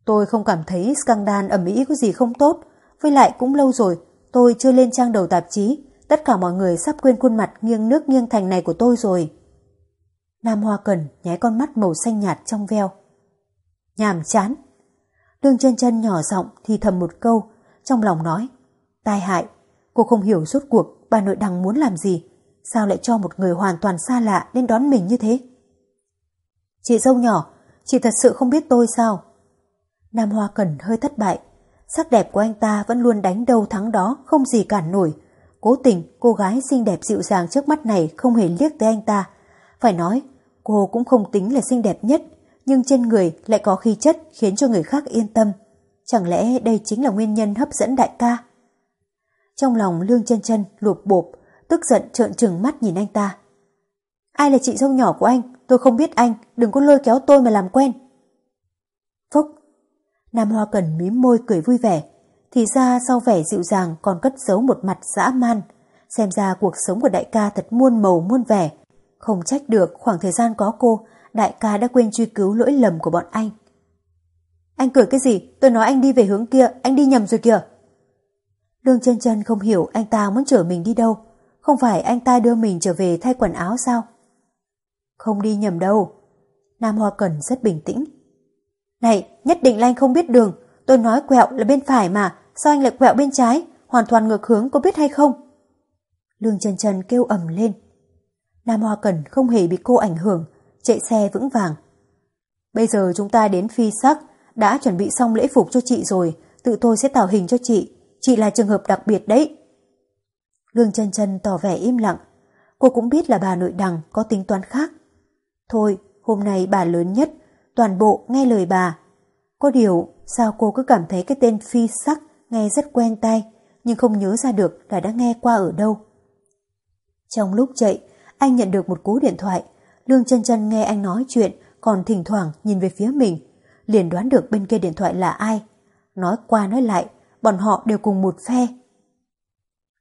Tôi không cảm thấy scandal ẩm ý có gì không tốt, với lại cũng lâu rồi, tôi chưa lên trang đầu tạp chí, tất cả mọi người sắp quên khuôn mặt nghiêng nước nghiêng thành này của tôi rồi. Nam Hoa Cần nháy con mắt màu xanh nhạt trong veo. Nhàm chán. Lương chân chân nhỏ giọng thì thầm một câu, trong lòng nói. Tai hại, cô không hiểu rốt cuộc bà nội đằng muốn làm gì, sao lại cho một người hoàn toàn xa lạ đến đón mình như thế? Chị dâu nhỏ, chị thật sự không biết tôi sao? Nam Hoa Cần hơi thất bại, sắc đẹp của anh ta vẫn luôn đánh đầu thắng đó, không gì cản nổi. Cố tình cô gái xinh đẹp dịu dàng trước mắt này không hề liếc tới anh ta. Phải nói, cô cũng không tính là xinh đẹp nhất, nhưng trên người lại có khí chất khiến cho người khác yên tâm. Chẳng lẽ đây chính là nguyên nhân hấp dẫn đại ca? Trong lòng Lương chân chân lụp bộp, tức giận trợn trừng mắt nhìn anh ta. Ai là chị dâu nhỏ của anh? Tôi không biết anh, đừng có lôi kéo tôi mà làm quen. Phúc, Nam Hoa Cần mím môi cười vui vẻ. Thì ra sau vẻ dịu dàng còn cất giấu một mặt dã man. Xem ra cuộc sống của đại ca thật muôn màu muôn vẻ. Không trách được khoảng thời gian có cô, đại ca đã quên truy cứu lỗi lầm của bọn anh. Anh cười cái gì? Tôi nói anh đi về hướng kia, anh đi nhầm rồi kìa. Lương chân chân không hiểu anh ta muốn chở mình đi đâu. Không phải anh ta đưa mình trở về thay quần áo sao? Không đi nhầm đâu. Nam Hoa Cần rất bình tĩnh. Này, nhất định là anh không biết đường. Tôi nói quẹo là bên phải mà, sao anh lại quẹo bên trái? Hoàn toàn ngược hướng có biết hay không? Lương chân chân kêu ầm lên. Nam Hoa Cần không hề bị cô ảnh hưởng, chạy xe vững vàng. Bây giờ chúng ta đến phi sắc, đã chuẩn bị xong lễ phục cho chị rồi, tự tôi sẽ tạo hình cho chị. Chị là trường hợp đặc biệt đấy. Lương chân chân tỏ vẻ im lặng. Cô cũng biết là bà nội đằng có tính toán khác. Thôi, hôm nay bà lớn nhất, toàn bộ nghe lời bà. Có điều, sao cô cứ cảm thấy cái tên phi sắc nghe rất quen tai nhưng không nhớ ra được là đã nghe qua ở đâu. Trong lúc chạy, anh nhận được một cú điện thoại. Lương chân chân nghe anh nói chuyện, còn thỉnh thoảng nhìn về phía mình. Liền đoán được bên kia điện thoại là ai. Nói qua nói lại, bọn họ đều cùng một phe.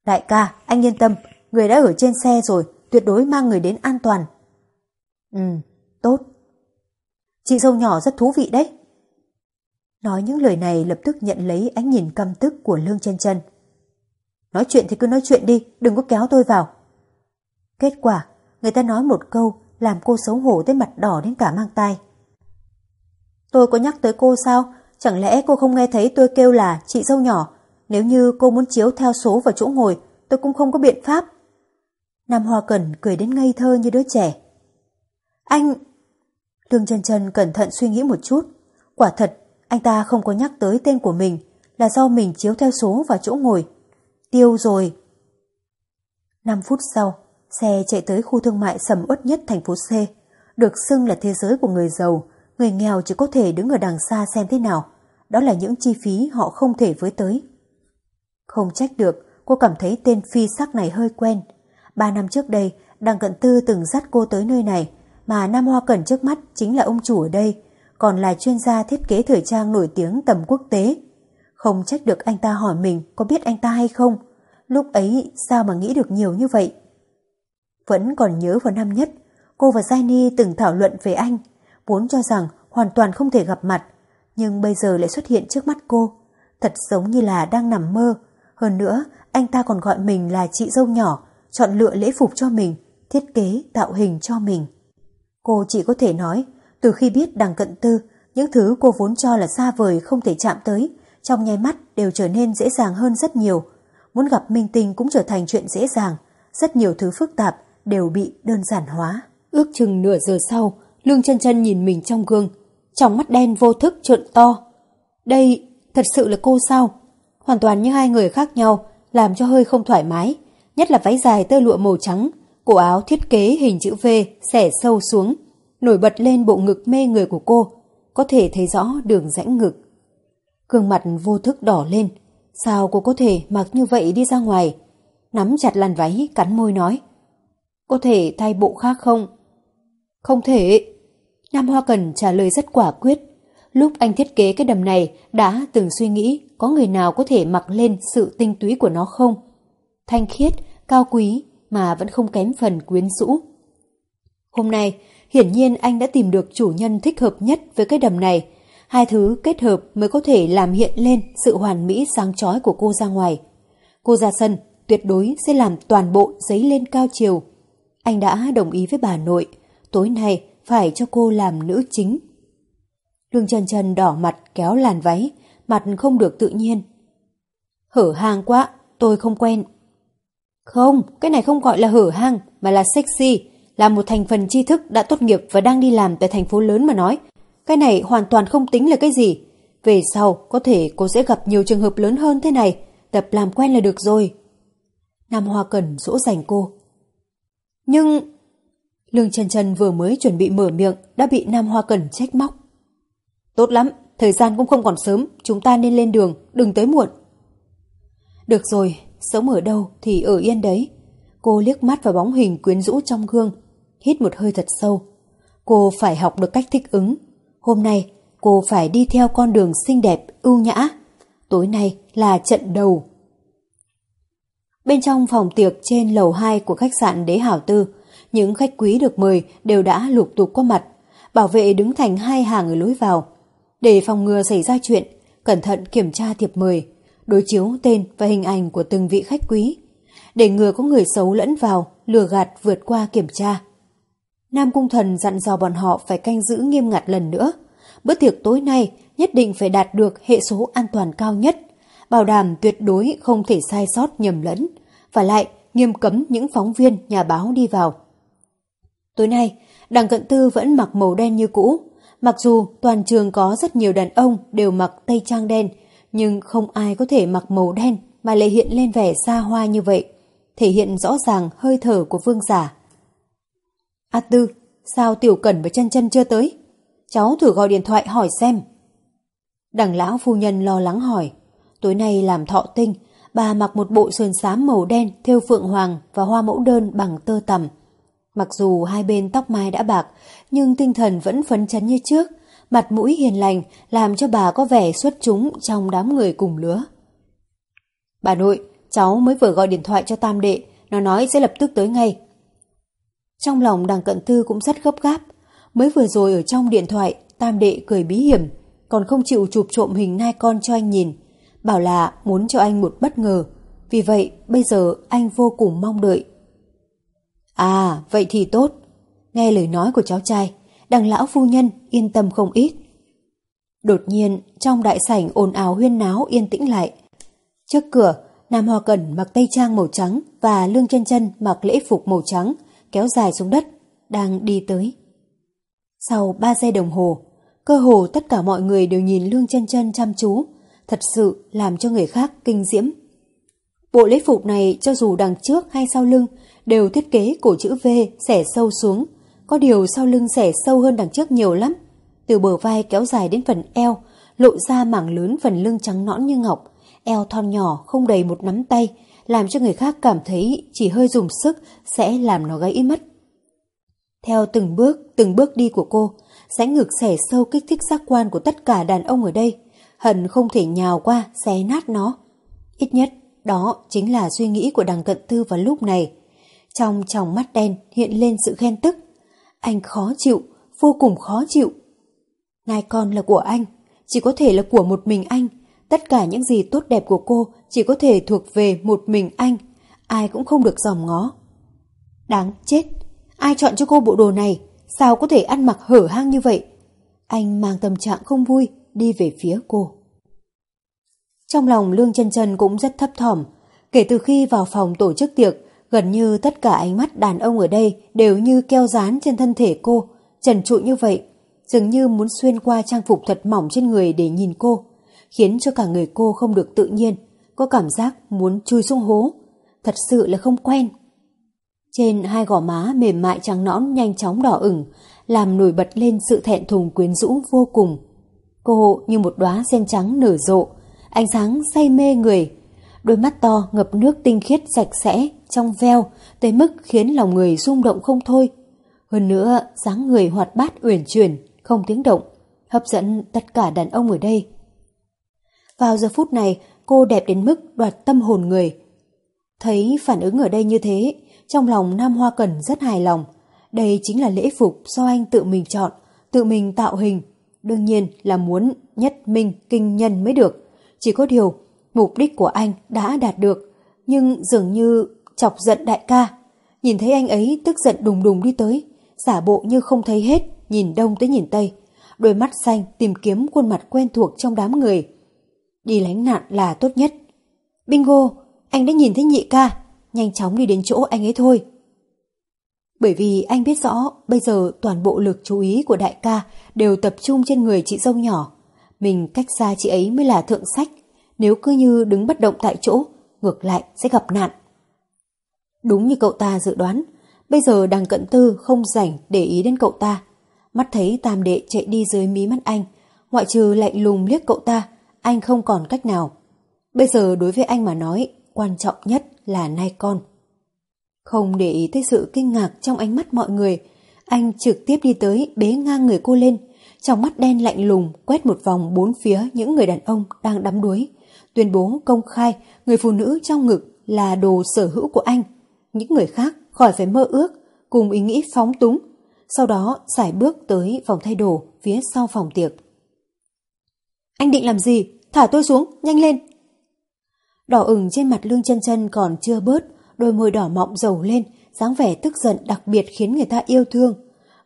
Đại ca, anh yên tâm, người đã ở trên xe rồi, tuyệt đối mang người đến an toàn. Ừ, tốt. Chị dâu nhỏ rất thú vị đấy. Nói những lời này lập tức nhận lấy ánh nhìn căm tức của Lương chân chân. Nói chuyện thì cứ nói chuyện đi, đừng có kéo tôi vào. Kết quả, người ta nói một câu làm cô xấu hổ tới mặt đỏ đến cả mang tai. Tôi có nhắc tới cô sao? Chẳng lẽ cô không nghe thấy tôi kêu là chị dâu nhỏ? Nếu như cô muốn chiếu theo số vào chỗ ngồi, tôi cũng không có biện pháp. Nam Hoa Cẩn cười đến ngây thơ như đứa trẻ. Anh... Lương trần trần cẩn thận suy nghĩ một chút. Quả thật, anh ta không có nhắc tới tên của mình là do mình chiếu theo số vào chỗ ngồi. Tiêu rồi. 5 phút sau, xe chạy tới khu thương mại sầm uất nhất thành phố C. Được xưng là thế giới của người giàu, người nghèo chỉ có thể đứng ở đằng xa xem thế nào. Đó là những chi phí họ không thể với tới. Không trách được, cô cảm thấy tên phi sắc này hơi quen. Ba năm trước đây, Đằng Cận Tư từng dắt cô tới nơi này, mà Nam Hoa Cẩn trước mắt chính là ông chủ ở đây, còn là chuyên gia thiết kế thời trang nổi tiếng tầm quốc tế. Không trách được anh ta hỏi mình có biết anh ta hay không. Lúc ấy sao mà nghĩ được nhiều như vậy? Vẫn còn nhớ vào năm nhất, cô và Giai từng thảo luận về anh, vốn cho rằng hoàn toàn không thể gặp mặt, nhưng bây giờ lại xuất hiện trước mắt cô. Thật giống như là đang nằm mơ. Hơn nữa, anh ta còn gọi mình là chị dâu nhỏ, chọn lựa lễ phục cho mình, thiết kế tạo hình cho mình. Cô chỉ có thể nói, từ khi biết đằng cận tư, những thứ cô vốn cho là xa vời không thể chạm tới, trong nháy mắt đều trở nên dễ dàng hơn rất nhiều. Muốn gặp minh tinh cũng trở thành chuyện dễ dàng, rất nhiều thứ phức tạp đều bị đơn giản hóa. Ước chừng nửa giờ sau, Lương chân chân nhìn mình trong gương, trong mắt đen vô thức trợn to. Đây thật sự là cô sao? Hoàn toàn như hai người khác nhau, làm cho hơi không thoải mái. Nhất là váy dài tơ lụa màu trắng, cổ áo thiết kế hình chữ V xẻ sâu xuống, nổi bật lên bộ ngực mê người của cô, có thể thấy rõ đường rãnh ngực. Gương mặt vô thức đỏ lên, sao cô có thể mặc như vậy đi ra ngoài? Nắm chặt làn váy, cắn môi nói. Có thể thay bộ khác không? Không thể. Nam Hoa Cần trả lời rất quả quyết. Lúc anh thiết kế cái đầm này đã từng suy nghĩ có người nào có thể mặc lên sự tinh túy của nó không? Thanh khiết, cao quý mà vẫn không kém phần quyến rũ. Hôm nay, hiển nhiên anh đã tìm được chủ nhân thích hợp nhất với cái đầm này. Hai thứ kết hợp mới có thể làm hiện lên sự hoàn mỹ sáng chói của cô ra ngoài. Cô ra sân, tuyệt đối sẽ làm toàn bộ giấy lên cao chiều. Anh đã đồng ý với bà nội, tối nay phải cho cô làm nữ chính. Lương Trần Trần đỏ mặt kéo làn váy, mặt không được tự nhiên. Hở hang quá, tôi không quen. Không, cái này không gọi là hở hang, mà là sexy, là một thành phần tri thức đã tốt nghiệp và đang đi làm tại thành phố lớn mà nói. Cái này hoàn toàn không tính là cái gì. Về sau, có thể cô sẽ gặp nhiều trường hợp lớn hơn thế này, tập làm quen là được rồi. Nam Hoa Cần dỗ dành cô. Nhưng... Lương Trần Trần vừa mới chuẩn bị mở miệng đã bị Nam Hoa Cần trách móc. Tốt lắm, thời gian cũng không còn sớm, chúng ta nên lên đường, đừng tới muộn. Được rồi, sống ở đâu thì ở yên đấy. Cô liếc mắt vào bóng hình quyến rũ trong gương, hít một hơi thật sâu. Cô phải học được cách thích ứng. Hôm nay, cô phải đi theo con đường xinh đẹp, ưu nhã. Tối nay là trận đầu. Bên trong phòng tiệc trên lầu 2 của khách sạn Đế Hảo Tư, những khách quý được mời đều đã lục tục có mặt. Bảo vệ đứng thành hai hàng ở lối vào. Để phòng ngừa xảy ra chuyện, cẩn thận kiểm tra thiệp mời, đối chiếu tên và hình ảnh của từng vị khách quý. Để ngừa có người xấu lẫn vào, lừa gạt vượt qua kiểm tra. Nam Cung Thần dặn dò bọn họ phải canh giữ nghiêm ngặt lần nữa. Bữa tiệc tối nay nhất định phải đạt được hệ số an toàn cao nhất, bảo đảm tuyệt đối không thể sai sót nhầm lẫn, và lại nghiêm cấm những phóng viên, nhà báo đi vào. Tối nay, đằng cận tư vẫn mặc màu đen như cũ, mặc dù toàn trường có rất nhiều đàn ông đều mặc tây trang đen, nhưng không ai có thể mặc màu đen mà lại hiện lên vẻ xa hoa như vậy, thể hiện rõ ràng hơi thở của vương giả. A Tư, sao Tiểu Cẩn và chân chân chưa tới? Cháu thử gọi điện thoại hỏi xem. Đằng lão phu nhân lo lắng hỏi, tối nay làm thọ tinh, bà mặc một bộ sườn xám màu đen theo phượng hoàng và hoa mẫu đơn bằng tơ tằm. Mặc dù hai bên tóc mai đã bạc, nhưng tinh thần vẫn phấn chấn như trước, mặt mũi hiền lành làm cho bà có vẻ xuất chúng trong đám người cùng lứa. Bà nội, cháu mới vừa gọi điện thoại cho tam đệ, nó nói sẽ lập tức tới ngay. Trong lòng đằng cận thư cũng rất gấp gáp, mới vừa rồi ở trong điện thoại, tam đệ cười bí hiểm, còn không chịu chụp trộm hình nai con cho anh nhìn, bảo là muốn cho anh một bất ngờ, vì vậy bây giờ anh vô cùng mong đợi. À, vậy thì tốt. Nghe lời nói của cháu trai, đằng lão phu nhân yên tâm không ít. Đột nhiên, trong đại sảnh ồn ào huyên náo yên tĩnh lại. Trước cửa, Nam Hoa Cẩn mặc tây trang màu trắng và Lương chân chân mặc lễ phục màu trắng, kéo dài xuống đất, đang đi tới. Sau 3 giây đồng hồ, cơ hồ tất cả mọi người đều nhìn Lương chân chân chăm chú, thật sự làm cho người khác kinh diễm. Bộ lễ phục này cho dù đằng trước hay sau lưng đều thiết kế cổ chữ V xẻ sâu xuống, có điều sau lưng xẻ sâu hơn đằng trước nhiều lắm. Từ bờ vai kéo dài đến phần eo, lộ ra mảng lớn phần lưng trắng nõn như ngọc, eo thon nhỏ không đầy một nắm tay, làm cho người khác cảm thấy chỉ hơi dùng sức sẽ làm nó gãy mất. Theo từng bước, từng bước đi của cô, sánh ngực xẻ sâu kích thích giác quan của tất cả đàn ông ở đây, hận không thể nhào qua xé nát nó. Ít nhất, đó chính là suy nghĩ của đằng cận tư vào lúc này. Trong tròng mắt đen hiện lên sự ghen tức. Anh khó chịu, vô cùng khó chịu. Nai con là của anh, chỉ có thể là của một mình anh. Tất cả những gì tốt đẹp của cô chỉ có thể thuộc về một mình anh. ai cũng không được dòm ngó. Đáng chết, ai chọn cho cô bộ đồ này, sao có thể ăn mặc hở hang như vậy? Anh mang tâm trạng không vui, đi về phía cô. Trong lòng Lương chân chân cũng rất thấp thỏm, kể từ khi vào phòng tổ chức tiệc, gần như tất cả ánh mắt đàn ông ở đây đều như keo dán trên thân thể cô, trần trụi như vậy, dường như muốn xuyên qua trang phục thật mỏng trên người để nhìn cô, khiến cho cả người cô không được tự nhiên, có cảm giác muốn chui xuống hố, thật sự là không quen. Trên hai gò má mềm mại trắng nõn nhanh chóng đỏ ửng, làm nổi bật lên sự thẹn thùng quyến rũ vô cùng. Cô như một đóa sen trắng nở rộ, ánh sáng say mê người. Đôi mắt to ngập nước tinh khiết sạch sẽ, trong veo, tới mức khiến lòng người rung động không thôi. Hơn nữa, dáng người hoạt bát uyển chuyển, không tiếng động, hấp dẫn tất cả đàn ông ở đây. Vào giờ phút này, cô đẹp đến mức đoạt tâm hồn người. Thấy phản ứng ở đây như thế, trong lòng Nam Hoa Cẩn rất hài lòng. Đây chính là lễ phục do anh tự mình chọn, tự mình tạo hình. Đương nhiên là muốn nhất minh kinh nhân mới được. Chỉ có điều, mục đích của anh đã đạt được, nhưng dường như chọc giận đại ca. Nhìn thấy anh ấy tức giận đùng đùng đi tới, giả bộ như không thấy hết, nhìn đông tới nhìn tây. Đôi mắt xanh tìm kiếm khuôn mặt quen thuộc trong đám người. Đi lánh nạn là tốt nhất. Bingo, anh đã nhìn thấy nhị ca, nhanh chóng đi đến chỗ anh ấy thôi. Bởi vì anh biết rõ bây giờ toàn bộ lực chú ý của đại ca đều tập trung trên người chị dâu nhỏ. Mình cách xa chị ấy mới là thượng sách. Nếu cứ như đứng bất động tại chỗ, ngược lại sẽ gặp nạn. Đúng như cậu ta dự đoán, bây giờ đằng cận tư không rảnh để ý đến cậu ta. Mắt thấy tam đệ chạy đi dưới mí mắt anh, ngoại trừ lạnh lùng liếc cậu ta, anh không còn cách nào. Bây giờ đối với anh mà nói, quan trọng nhất là nai con. Không để ý tới sự kinh ngạc trong ánh mắt mọi người, anh trực tiếp đi tới bế ngang người cô lên, trong mắt đen lạnh lùng quét một vòng bốn phía những người đàn ông đang đắm đuối, tuyên bố công khai người phụ nữ trong ngực là đồ sở hữu của anh. Những người khác khỏi phải mơ ước, cùng ý nghĩ phóng túng, sau đó giải bước tới phòng thay đồ phía sau phòng tiệc. Anh định làm gì? Thả tôi xuống, nhanh lên! Đỏ ửng trên mặt lương chân chân còn chưa bớt, đôi môi đỏ mọng dầu lên, dáng vẻ tức giận đặc biệt khiến người ta yêu thương.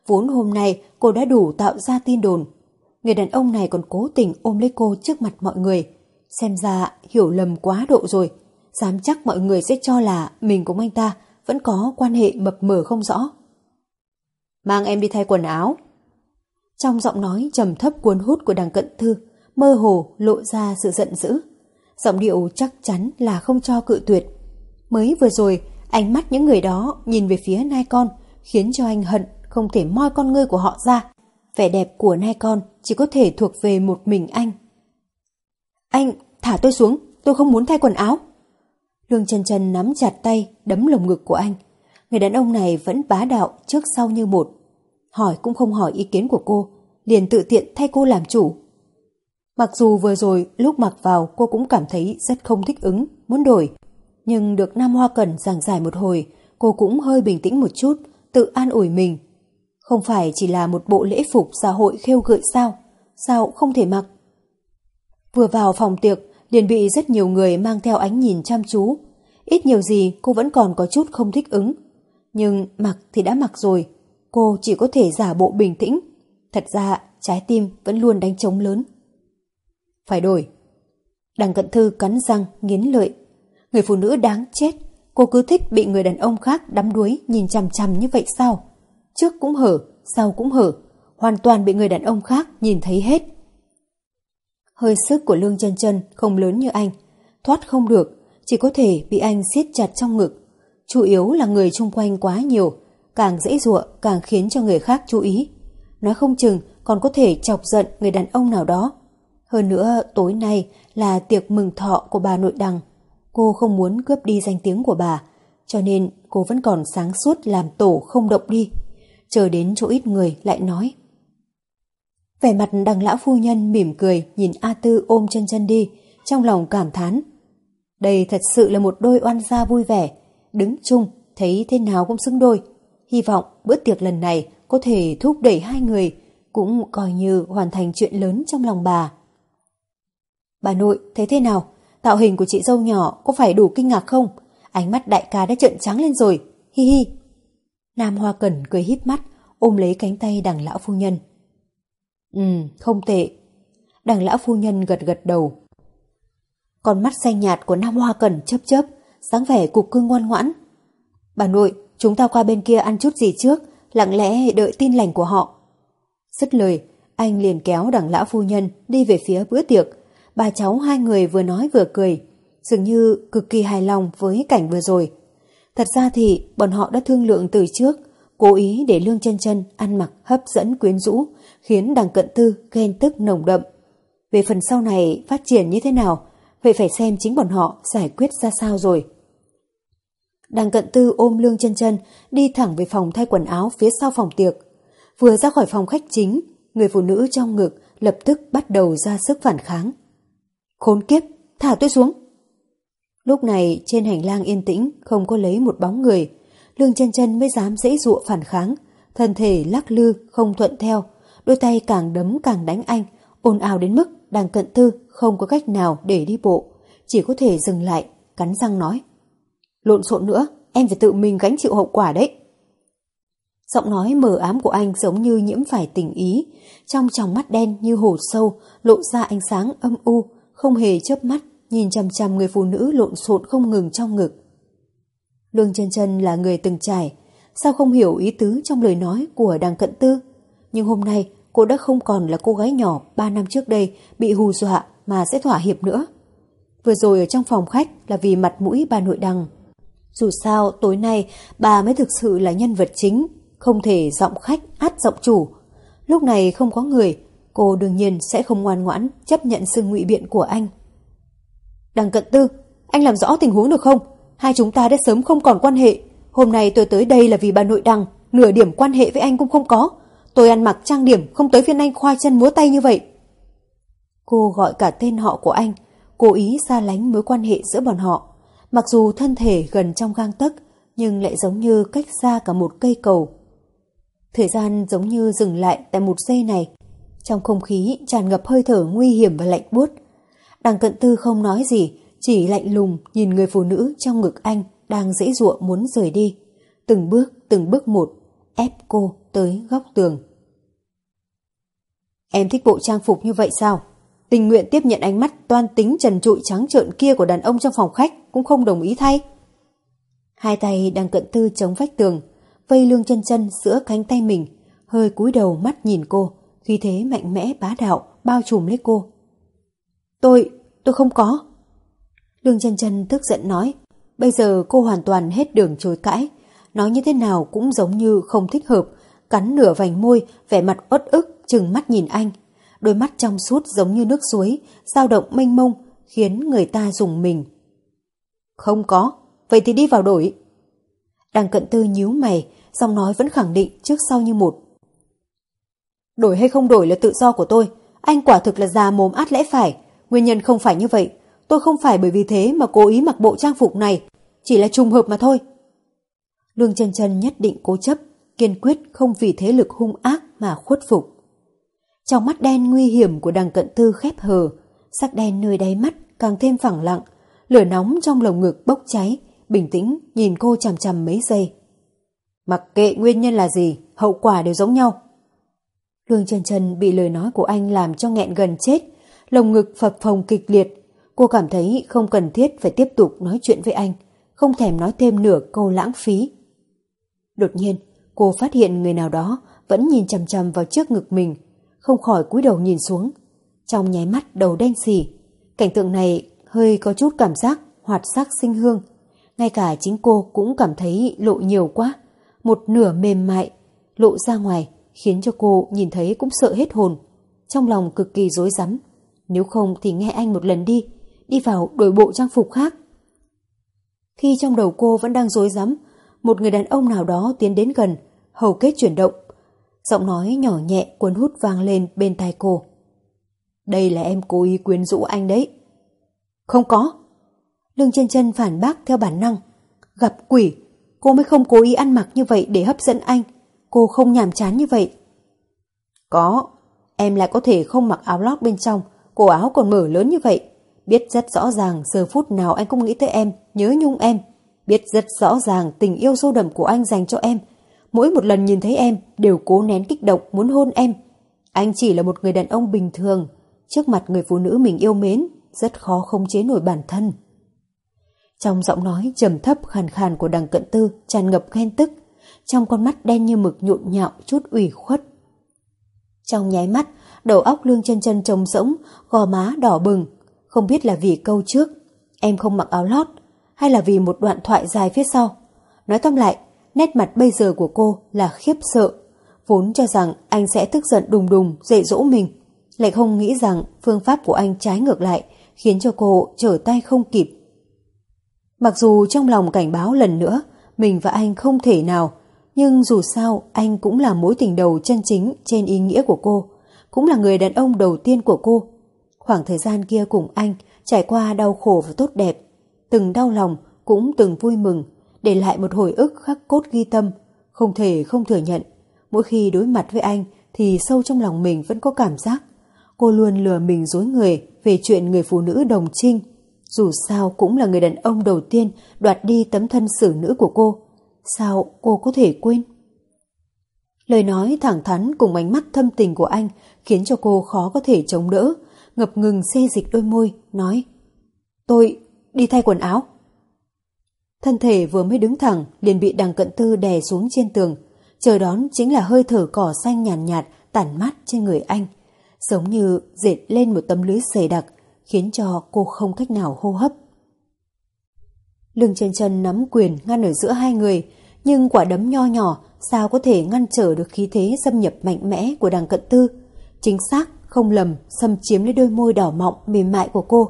Vốn hôm nay cô đã đủ tạo ra tin đồn. Người đàn ông này còn cố tình ôm lấy cô trước mặt mọi người. Xem ra hiểu lầm quá độ rồi. Dám chắc mọi người sẽ cho là mình cùng anh ta vẫn có quan hệ mập mờ không rõ. Mang em đi thay quần áo. Trong giọng nói trầm thấp cuốn hút của đằng cận thư, mơ hồ lộ ra sự giận dữ. Giọng điệu chắc chắn là không cho cự tuyệt. Mới vừa rồi, ánh mắt những người đó nhìn về phía nai con, khiến cho anh hận không thể moi con ngươi của họ ra. Vẻ đẹp của nai con chỉ có thể thuộc về một mình anh. Anh, thả tôi xuống, tôi không muốn thay quần áo. Lương chân chân nắm chặt tay, đấm lồng ngực của anh. Người đàn ông này vẫn bá đạo trước sau như một. Hỏi cũng không hỏi ý kiến của cô, liền tự tiện thay cô làm chủ. Mặc dù vừa rồi lúc mặc vào cô cũng cảm thấy rất không thích ứng, muốn đổi. Nhưng được Nam Hoa Cẩn giảng giải một hồi, cô cũng hơi bình tĩnh một chút, tự an ủi mình. Không phải chỉ là một bộ lễ phục xã hội khêu gợi sao? Sao không thể mặc? Vừa vào phòng tiệc, liền bị rất nhiều người mang theo ánh nhìn chăm chú. Ít nhiều gì cô vẫn còn có chút không thích ứng. Nhưng mặc thì đã mặc rồi, cô chỉ có thể giả bộ bình tĩnh. Thật ra trái tim vẫn luôn đánh trống lớn. Phải đổi. Đằng cận thư cắn răng, nghiến lợi. Người phụ nữ đáng chết. Cô cứ thích bị người đàn ông khác đắm đuối nhìn chằm chằm như vậy sao? Trước cũng hở, sau cũng hở. Hoàn toàn bị người đàn ông khác nhìn thấy hết. Hơi sức của Lương chân chân không lớn như anh. Thoát không được, chỉ có thể bị anh siết chặt trong ngực. Chủ yếu là người chung quanh quá nhiều, càng dễ dụa càng khiến cho người khác chú ý. Nói không chừng còn có thể chọc giận người đàn ông nào đó. Hơn nữa, tối nay là tiệc mừng thọ của bà nội đằng. Cô không muốn cướp đi danh tiếng của bà, cho nên cô vẫn còn sáng suốt làm tổ không động đi. Chờ đến chỗ ít người lại nói. Vẻ mặt đằng lão phu nhân mỉm cười nhìn A Tư ôm chân chân đi, trong lòng cảm thán. Đây thật sự là một đôi oan gia vui vẻ, đứng chung, thấy thế nào cũng xứng đôi. Hy vọng bữa tiệc lần này có thể thúc đẩy hai người, cũng coi như hoàn thành chuyện lớn trong lòng bà. Bà nội, thấy thế nào? Tạo hình của chị dâu nhỏ có phải đủ kinh ngạc không? Ánh mắt đại ca đã trợn trắng lên rồi. Hi hi. Nam Hoa Cẩn cười híp mắt, ôm lấy cánh tay đằng lão phu nhân. Ừ, không tệ. Đằng lão phu nhân gật gật đầu. Con mắt xanh nhạt của Nam Hoa Cẩn chớp chớp, dáng vẻ cục cưng ngoan ngoãn. Bà nội, chúng ta qua bên kia ăn chút gì trước, lặng lẽ đợi tin lành của họ. Dứt lời, anh liền kéo đằng lão phu nhân đi về phía bữa tiệc. Bà cháu hai người vừa nói vừa cười, dường như cực kỳ hài lòng với cảnh vừa rồi. Thật ra thì bọn họ đã thương lượng từ trước, cố ý để Lương chân chân ăn mặc hấp dẫn quyến rũ, khiến đằng cận tư ghen tức nồng đậm. Về phần sau này phát triển như thế nào, vậy phải xem chính bọn họ giải quyết ra sao rồi. Đằng cận tư ôm Lương chân chân đi thẳng về phòng thay quần áo phía sau phòng tiệc. Vừa ra khỏi phòng khách chính, người phụ nữ trong ngực lập tức bắt đầu ra sức phản kháng. Khốn kiếp, thả tôi xuống. Lúc này trên hành lang yên tĩnh không có lấy một bóng người, Lương chân chân mới dám dễ dụa phản kháng, thân thể lắc lư không thuận theo, đôi tay càng đấm càng đánh anh, ồn ào đến mức đang cận tư không có cách nào để đi bộ, chỉ có thể dừng lại, cắn răng nói. Lộn xộn nữa, em phải tự mình gánh chịu hậu quả đấy. Giọng nói mờ ám của anh giống như nhiễm phải tình ý, trong tròng mắt đen như hồ sâu, lộ ra ánh sáng âm u, không hề chớp mắt, nhìn chằm chằm người phụ nữ lộn xộn không ngừng trong ngực. Lương chân chân là người từng trải, sao không hiểu ý tứ trong lời nói của đằng cận tư. Nhưng hôm nay cô đã không còn là cô gái nhỏ 3 năm trước đây bị hù dọa mà sẽ thỏa hiệp nữa. Vừa rồi ở trong phòng khách là vì mặt mũi bà nội đằng. Dù sao tối nay bà mới thực sự là nhân vật chính, không thể giọng khách át giọng chủ. Lúc này không có người, cô đương nhiên sẽ không ngoan ngoãn chấp nhận sự ngụy biện của anh. Đằng cận tư, anh làm rõ tình huống được không? Hai chúng ta đã sớm không còn quan hệ. Hôm nay tôi tới đây là vì bà nội đằng, nửa điểm quan hệ với anh cũng không có. Tôi ăn mặc trang điểm, không tới phiên anh khoai chân múa tay như vậy. Cô gọi cả tên họ của anh, cố ý xa lánh mối quan hệ giữa bọn họ. Mặc dù thân thể gần trong gang tấc, nhưng lại giống như cách xa cả một cây cầu. Thời gian giống như dừng lại tại một giây này. Trong không khí tràn ngập hơi thở nguy hiểm và lạnh buốt. Đằng cận tư không nói gì, chỉ lạnh lùng nhìn người phụ nữ trong ngực anh đang dễ dụa muốn rời đi. Từng bước, từng bước một, ép cô tới góc tường. Em thích bộ trang phục như vậy sao? Tình nguyện tiếp nhận ánh mắt toan tính trần trụi trắng trợn kia của đàn ông trong phòng khách cũng không đồng ý thay. Hai tay đang cận tư chống vách tường, vây lương chân chân giữa cánh tay mình, hơi cúi đầu mắt nhìn cô, khi thế mạnh mẽ bá đạo bao trùm lấy cô. Tôi, tôi không có. Lương chân chân tức giận nói, bây giờ cô hoàn toàn hết đường chối cãi, nói như thế nào cũng giống như không thích hợp, cắn nửa vành môi, vẻ mặt uất ức, chừng mắt nhìn anh. Đôi mắt trong suốt giống như nước suối, dao động mênh mông, khiến người ta dùng mình. Không có, vậy thì đi vào đổi. Đằng cận tư nhíu mày, giọng nói vẫn khẳng định trước sau như một. Đổi hay không đổi là tự do của tôi, anh quả thực là già mồm át lẽ phải, nguyên nhân không phải như vậy. Tôi không phải bởi vì thế mà cố ý mặc bộ trang phục này, chỉ là trùng hợp mà thôi. Lương chân chân nhất định cố chấp, kiên quyết không vì thế lực hung ác mà khuất phục. Trong mắt đen nguy hiểm của đằng cận tư khép hờ, sắc đen nơi đáy mắt càng thêm phẳng lặng, lửa nóng trong lồng ngực bốc cháy, bình tĩnh nhìn cô chằm chằm mấy giây. Mặc kệ nguyên nhân là gì, hậu quả đều giống nhau. Lương chân chân bị lời nói của anh làm cho nghẹn gần chết, lồng ngực phập phồng kịch liệt. Cô cảm thấy không cần thiết phải tiếp tục nói chuyện với anh, không thèm nói thêm nửa câu lãng phí. Đột nhiên, cô phát hiện người nào đó vẫn nhìn chằm chằm vào trước ngực mình, không khỏi cúi đầu nhìn xuống. Trong nháy mắt đầu đen xì, cảnh tượng này hơi có chút cảm giác hoạt sắc sinh hương. Ngay cả chính cô cũng cảm thấy lộ nhiều quá, một nửa mềm mại, lộ ra ngoài, khiến cho cô nhìn thấy cũng sợ hết hồn. Trong lòng cực kỳ rối rắm. Nếu không thì nghe anh một lần đi, đi vào đổi bộ trang phục khác. Khi trong đầu cô vẫn đang rối rắm, một người đàn ông nào đó tiến đến gần, hầu kết chuyển động. Giọng nói nhỏ nhẹ cuốn hút vang lên bên tai cô. Đây là em cố ý quyến rũ anh đấy. Không có. Lương chân chân phản bác theo bản năng. Gặp quỷ, cô mới không cố ý ăn mặc như vậy để hấp dẫn anh. Cô không nhàm chán như vậy. Có, em lại có thể không mặc áo lót bên trong, cổ áo còn mở lớn như vậy. Biết rất rõ ràng giờ phút nào anh cũng nghĩ tới em, nhớ nhung em. biết rất rõ ràng tình yêu sâu đậm của anh dành cho em. Mỗi một lần nhìn thấy em đều cố nén kích động muốn hôn em. Anh chỉ là một người đàn ông bình thường, trước mặt người phụ nữ mình yêu mến, rất khó khống chế nổi bản thân. Trong giọng nói trầm thấp khàn khàn của đằng cận tư tràn ngập ghen tức, trong con mắt đen như mực nhộn nhạo chút ủy khuất. Trong nháy mắt, đầu óc lương chân chân trống rỗng, gò má đỏ bừng, không biết là vì câu trước, em không mặc áo lót, hay là vì một đoạn thoại dài phía sau. Nói tóm lại, nét mặt bây giờ của cô là khiếp sợ, vốn cho rằng anh sẽ tức giận đùng đùng dạy dỗ mình, lại không nghĩ rằng phương pháp của anh trái ngược lại, khiến cho cô trở tay không kịp. Mặc dù trong lòng cảnh báo lần nữa, mình và anh không thể nào, nhưng dù sao anh cũng là mối tình đầu chân chính trên ý nghĩa của cô, cũng là người đàn ông đầu tiên của cô. Khoảng thời gian kia cùng anh trải qua đau khổ và tốt đẹp, từng đau lòng cũng từng vui mừng, để lại một hồi ức khắc cốt ghi tâm, không thể không thừa nhận. Mỗi khi đối mặt với anh thì sâu trong lòng mình vẫn có cảm giác cô luôn lừa mình dối người về chuyện người phụ nữ đồng trinh. Dù sao cũng là người đàn ông đầu tiên đoạt đi tấm thân xử nữ của cô. Sao cô có thể quên? Lời nói thẳng thắn cùng ánh mắt thâm tình của anh khiến cho cô khó có thể chống đỡ, ngập ngừng xê dịch đôi môi, nói Tôi đi thay quần áo. Thân thể vừa mới đứng thẳng liền bị đằng cận tư đè xuống trên tường, chờ đón chính là hơi thở cỏ xanh nhàn nhạt, nhạt tản mát trên người anh, giống như dệt lên một tấm lưới dày đặc, khiến cho cô không cách nào hô hấp. Lương chân chân nắm quyền ngăn ở giữa hai người, nhưng quả đấm nho nhỏ sao có thể ngăn trở được khí thế xâm nhập mạnh mẽ của đằng cận tư. Chính xác, không lầm, xâm chiếm lấy đôi môi đỏ mọng mềm mại của cô.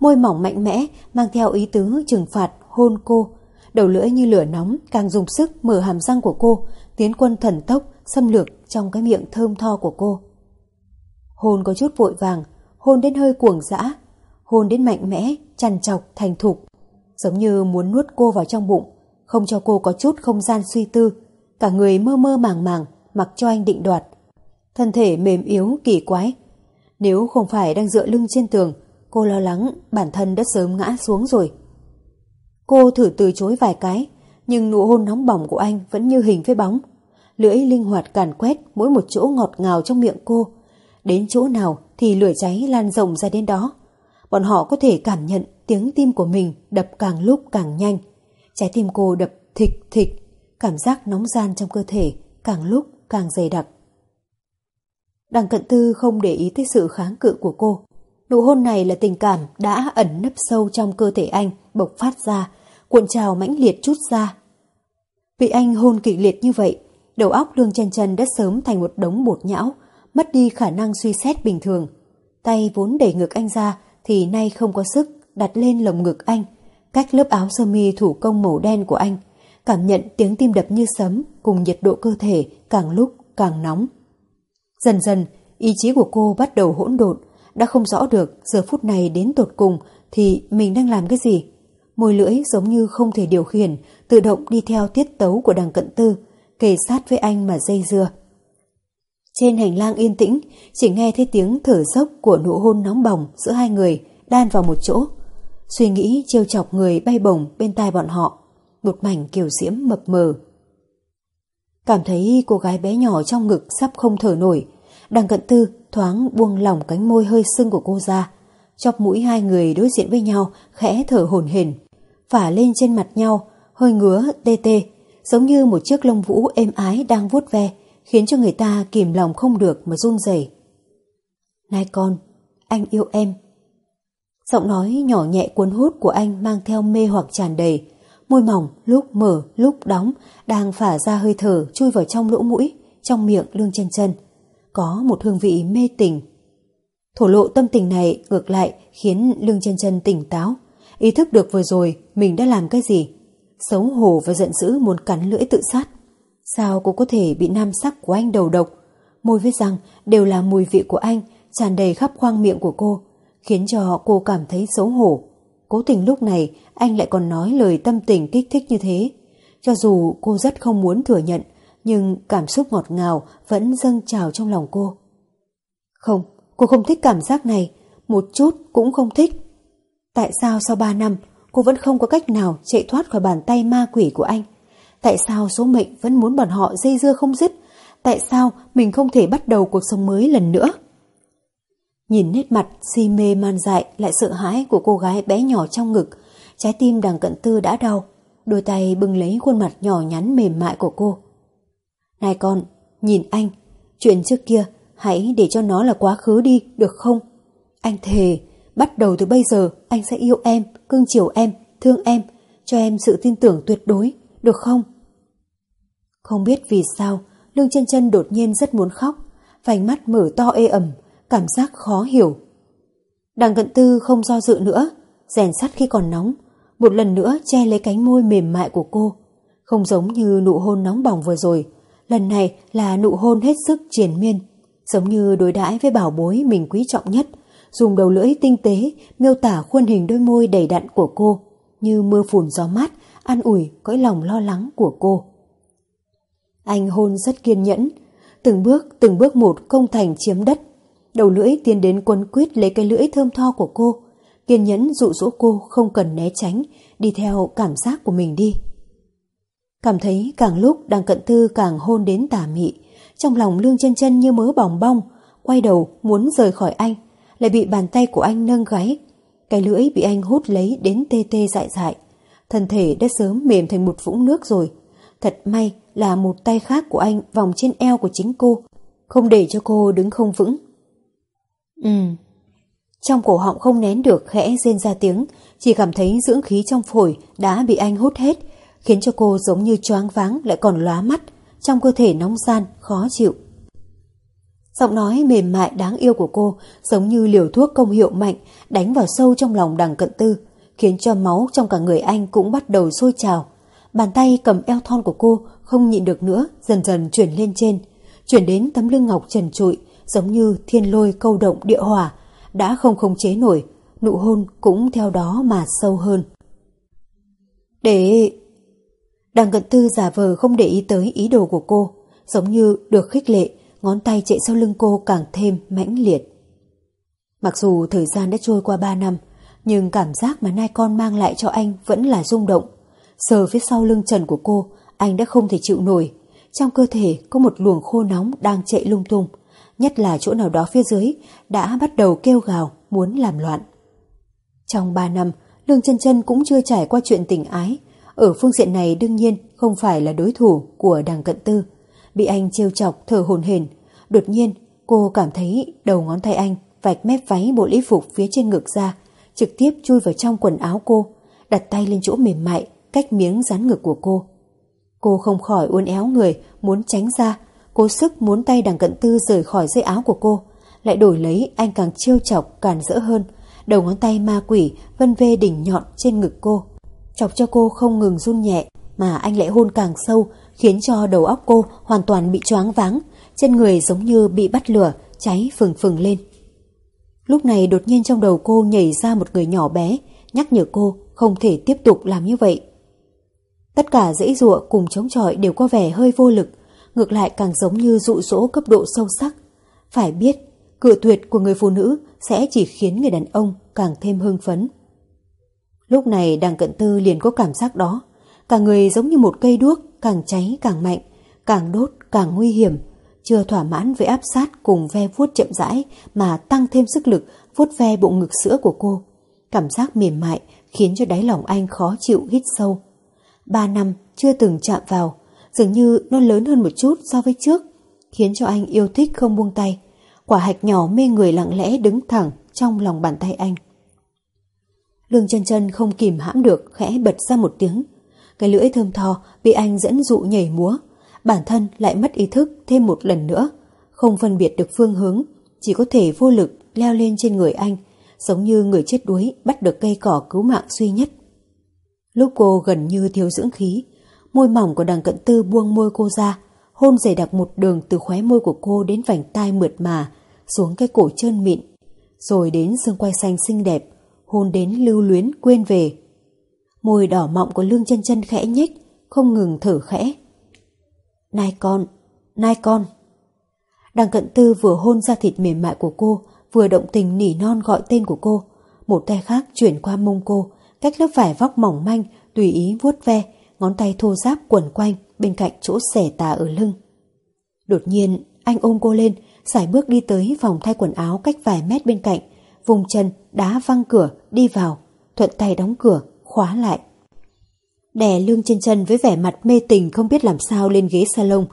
Môi mỏng mạnh mẽ mang theo ý tứ trừng phạt hôn cô. Đầu lưỡi như lửa nóng càng dùng sức mở hàm răng của cô, tiến quân thần tốc xâm lược trong cái miệng thơm tho của cô. Hôn có chút vội vàng, hôn đến hơi cuồng dã, hôn đến mạnh mẽ, chằn chọc, thành thục, giống như muốn nuốt cô vào trong bụng, không cho cô có chút không gian suy tư, cả người mơ mơ màng màng, mặc cho anh định đoạt. Thân thể mềm yếu, kỳ quái. Nếu không phải đang dựa lưng trên tường, cô lo lắng bản thân đã sớm ngã xuống rồi. Cô thử từ chối vài cái, nhưng nụ hôn nóng bỏng của anh vẫn như hình với bóng. Lưỡi linh hoạt càn quét mỗi một chỗ ngọt ngào trong miệng cô. Đến chỗ nào thì lửa cháy lan rộng ra đến đó. Bọn họ có thể cảm nhận tiếng tim của mình đập càng lúc càng nhanh. Trái tim cô đập thịch thịch, cảm giác nóng gian trong cơ thể càng lúc càng dày đặc. Đằng cận tư không để ý tới sự kháng cự của cô. Nụ hôn này là tình cảm đã ẩn nấp sâu trong cơ thể anh, bộc phát ra, cuộn trào mãnh liệt chút ra. Bị anh hôn kịch liệt như vậy, đầu óc lương chân chân đã sớm thành một đống bột nhão, mất đi khả năng suy xét bình thường. Tay vốn đẩy ngực anh ra thì nay không có sức đặt lên lồng ngực anh, cách lớp áo sơ mi thủ công màu đen của anh, cảm nhận tiếng tim đập như sấm cùng nhiệt độ cơ thể càng lúc càng nóng. Dần dần, ý chí của cô bắt đầu hỗn độn, đã không rõ được giờ phút này đến tột cùng thì mình đang làm cái gì. Môi lưỡi giống như không thể điều khiển, tự động đi theo tiết tấu của đằng cận tư, kề sát với anh mà dây dưa. Trên hành lang yên tĩnh, chỉ nghe thấy tiếng thở dốc của nụ hôn nóng bỏng giữa hai người đan vào một chỗ. Suy nghĩ trêu chọc người bay bổng bên tai bọn họ, một mảnh kiều diễm mập mờ. Cảm thấy cô gái bé nhỏ trong ngực sắp không thở nổi, đằng cận tư thoáng buông lỏng cánh môi hơi sưng của cô ra. Chọc mũi hai người đối diện với nhau, khẽ thở hổn hển, phả lên trên mặt nhau, hơi ngứa tê tê, giống như một chiếc lông vũ êm ái đang vuốt ve, khiến cho người ta kìm lòng không được mà run rẩy. Này con, anh yêu em. Giọng nói nhỏ nhẹ cuốn hút của anh mang theo mê hoặc tràn đầy, môi mỏng lúc mở lúc đóng đang phả ra hơi thở chui vào trong lỗ mũi, trong miệng lương chân chân. Có một hương vị mê tình. Thổ lộ tâm tình này ngược lại khiến lương chân chân tỉnh táo, ý thức được vừa rồi mình đã làm cái gì. Xấu hổ và giận dữ muốn cắn lưỡi tự sát. Sao cô có thể bị nam sắc của anh đầu độc? Môi với răng đều là mùi vị của anh tràn đầy khắp khoang miệng của cô, khiến cho cô cảm thấy xấu hổ. Cố tình lúc này anh lại còn nói lời tâm tình kích thích như thế. Cho dù cô rất không muốn thừa nhận, nhưng cảm xúc ngọt ngào vẫn dâng trào trong lòng cô. Không, cô không thích cảm giác này, một chút cũng không thích. Tại sao sau ba năm cô vẫn không có cách nào chạy thoát khỏi bàn tay ma quỷ của anh. Tại sao số mệnh vẫn muốn bọn họ dây dưa không dứt? Tại sao mình không thể bắt đầu cuộc sống mới lần nữa? Nhìn nét mặt si mê man dại lại sợ hãi của cô gái bé nhỏ trong ngực, trái tim đằng cận tư đã đau, đôi tay bưng lấy khuôn mặt nhỏ nhắn mềm mại của cô. Này con, nhìn anh, chuyện trước kia hãy để cho nó là quá khứ đi, được không? Anh thề, bắt đầu từ bây giờ anh sẽ yêu em, cưng chiều em, thương em, cho em sự tin tưởng tuyệt đối, được không? Không biết vì sao, Lương chân chân đột nhiên rất muốn khóc, vành mắt mở to ê ẩm, cảm giác khó hiểu. Đằng cận tư không do dự nữa, rèn sắt khi còn nóng, một lần nữa che lấy cánh môi mềm mại của cô. Không giống như nụ hôn nóng bỏng vừa rồi, lần này là nụ hôn hết sức triền miên, giống như đối đãi với bảo bối mình quý trọng nhất, dùng đầu lưỡi tinh tế miêu tả khuôn hình đôi môi đầy đặn của cô, như mưa phùn gió mát, an ủi cõi lòng lo lắng của cô. Anh hôn rất kiên nhẫn, từng bước từng bước một công thành chiếm đất. Đầu lưỡi tiến đến quấn quýt lấy cái lưỡi thơm tho của cô, kiên nhẫn dụ dỗ cô không cần né tránh, đi theo cảm giác của mình đi. Cảm thấy càng lúc đằng cận tư càng hôn đến tà mị, trong lòng lương chân chân như mớ bỏng bong, quay đầu muốn rời khỏi anh, lại bị bàn tay của anh nâng gáy. Cái lưỡi bị anh hút lấy đến tê tê dại dại. Thân thể đã sớm mềm thành một vũng nước rồi. Thật may là một tay khác của anh vòng trên eo của chính cô, không để cho cô đứng không vững. Ừ. Trong cổ họng không nén được khẽ rên ra tiếng, chỉ cảm thấy dưỡng khí trong phổi đã bị anh hút hết, khiến cho cô giống như choáng váng lại còn lóa mắt, trong cơ thể nóng gian, khó chịu. Giọng nói mềm mại đáng yêu của cô giống như liều thuốc công hiệu mạnh đánh vào sâu trong lòng đằng cận tư, khiến cho máu trong cả người anh cũng bắt đầu sôi trào. Bàn tay cầm eo thon của cô không nhịn được nữa, dần dần chuyển lên trên, chuyển đến tấm lưng ngọc trần trụi, giống như thiên lôi câu động địa hỏa, đã không khống chế nổi, nụ hôn cũng theo đó mà sâu hơn. Để... Đằng cận tư giả vờ không để ý tới ý đồ của cô, giống như được khích lệ, ngón tay chạy sau lưng cô càng thêm mãnh liệt. Mặc dù thời gian đã trôi qua 3 năm, nhưng cảm giác mà nai con mang lại cho anh vẫn là rung động. Sờ phía sau lưng trần của cô, anh đã không thể chịu nổi. Trong cơ thể có một luồng khô nóng đang chạy lung tung, nhất là chỗ nào đó phía dưới đã bắt đầu kêu gào muốn làm loạn. Trong 3 năm, Lương chân chân cũng chưa trải qua chuyện tình ái. Ở phương diện này đương nhiên không phải là đối thủ của đằng cận tư. Bị anh trêu chọc thở hồn hển Đột nhiên cô cảm thấy đầu ngón tay anh vạch mép váy bộ lễ phục phía trên ngực ra trực tiếp chui vào trong quần áo cô đặt tay lên chỗ mềm mại cách miếng dán ngực của cô. Cô không khỏi uốn éo người muốn tránh ra cố sức muốn tay đằng cận tư rời khỏi dây áo của cô lại đổi lấy anh càng trêu chọc càn rỡ hơn đầu ngón tay ma quỷ vân vê đỉnh nhọn trên ngực cô chọc cho cô không ngừng run nhẹ mà anh lại hôn càng sâu khiến cho đầu óc cô hoàn toàn bị choáng váng, trên người giống như bị bắt lửa, cháy phừng phừng lên. Lúc này đột nhiên trong đầu cô nhảy ra một người nhỏ bé, nhắc nhở cô không thể tiếp tục làm như vậy. Tất cả dãy ruộng cùng chống chọi đều có vẻ hơi vô lực, ngược lại càng giống như dụ dỗ cấp độ sâu sắc. Phải biết, cự tuyệt của người phụ nữ sẽ chỉ khiến người đàn ông càng thêm hưng phấn. Lúc này đằng cận tư liền có cảm giác đó, cả người giống như một cây đuốc càng cháy càng mạnh, càng đốt càng nguy hiểm. Chưa thỏa mãn với áp sát cùng ve vuốt chậm rãi mà tăng thêm sức lực vuốt ve bụng ngực sữa của cô. Cảm giác mềm mại khiến cho đáy lòng anh khó chịu hít sâu. Ba năm chưa từng chạm vào, dường như nó lớn hơn một chút so với trước, khiến cho anh yêu thích không buông tay. Quả hạch nhỏ mê người lặng lẽ đứng thẳng trong lòng bàn tay anh. Lương chân chân không kìm hãm được khẽ bật ra một tiếng cái lưỡi thơm tho bị anh dẫn dụ nhảy múa. Bản thân lại mất ý thức thêm một lần nữa. Không phân biệt được phương hướng, chỉ có thể vô lực leo lên trên người anh, giống như người chết đuối bắt được cây cỏ cứu mạng duy nhất. Lúc cô gần như thiếu dưỡng khí, môi mỏng của đằng cận tư buông môi cô ra, hôn dày đặc một đường từ khóe môi của cô đến vành tai mượt mà, xuống cái cổ trơn mịn, rồi đến xương quai xanh xinh đẹp, hôn đến lưu luyến quên về, Môi đỏ mọng của lương chân chân khẽ nhếch, không ngừng thở khẽ. Nai con, nai con. Đằng cận tư vừa hôn ra thịt mềm mại của cô, vừa động tình nỉ non gọi tên của cô. Một tay khác chuyển qua mông cô, cách lớp vải vóc mỏng manh, tùy ý vuốt ve, ngón tay thô ráp quẩn quanh bên cạnh chỗ xẻ tà ở lưng. Đột nhiên, anh ôm cô lên, sải bước đi tới phòng thay quần áo cách vài mét bên cạnh, vùng chân, đá văng cửa, đi vào, thuận tay đóng cửa, khóa lại. Đè lương trên chân với vẻ mặt mê tình không biết làm sao lên ghế salon,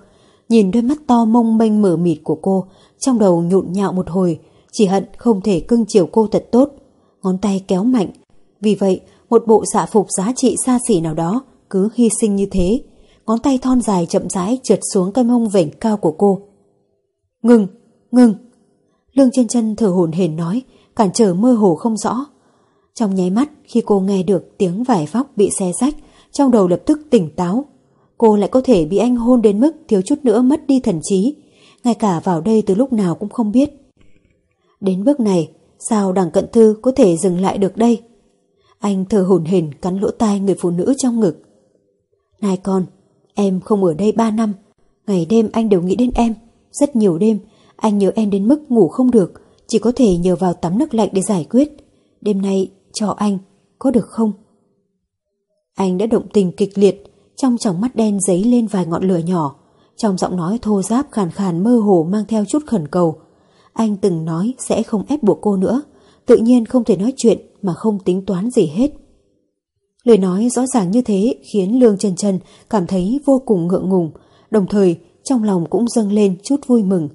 nhìn đôi mắt to mông mênh mở mịt của cô, trong đầu nhộn nhạo một hồi, chỉ hận không thể cưng chiều cô thật tốt. Ngón tay kéo mạnh. Vì vậy, một bộ dạ phục giá trị xa xỉ nào đó cứ hy sinh như thế. Ngón tay thon dài chậm rãi trượt xuống cái mông vểnh cao của cô. Ngừng, ngừng. Lương trên chân thở hổn hển nói, cản trở mơ hồ không rõ. Trong nháy mắt khi cô nghe được tiếng vải vóc bị xe rách, trong đầu lập tức tỉnh táo. Cô lại có thể bị anh hôn đến mức thiếu chút nữa mất đi thần trí, ngay cả vào đây từ lúc nào cũng không biết. Đến bước này, sao đằng cận thư có thể dừng lại được đây? Anh thở hổn hển cắn lỗ tai người phụ nữ trong ngực. Này con, em không ở đây ba năm, ngày đêm anh đều nghĩ đến em. Rất nhiều đêm, anh nhớ em đến mức ngủ không được, chỉ có thể nhờ vào tắm nước lạnh để giải quyết. Đêm nay, cho anh, có được không? Anh đã động tình kịch liệt, trong tròng mắt đen giấy lên vài ngọn lửa nhỏ, trong giọng nói thô giáp khàn khàn mơ hồ mang theo chút khẩn cầu. Anh từng nói sẽ không ép buộc cô nữa, tự nhiên không thể nói chuyện mà không tính toán gì hết. Lời nói rõ ràng như thế khiến Lương Trần Trần cảm thấy vô cùng ngượng ngùng, đồng thời trong lòng cũng dâng lên chút vui mừng.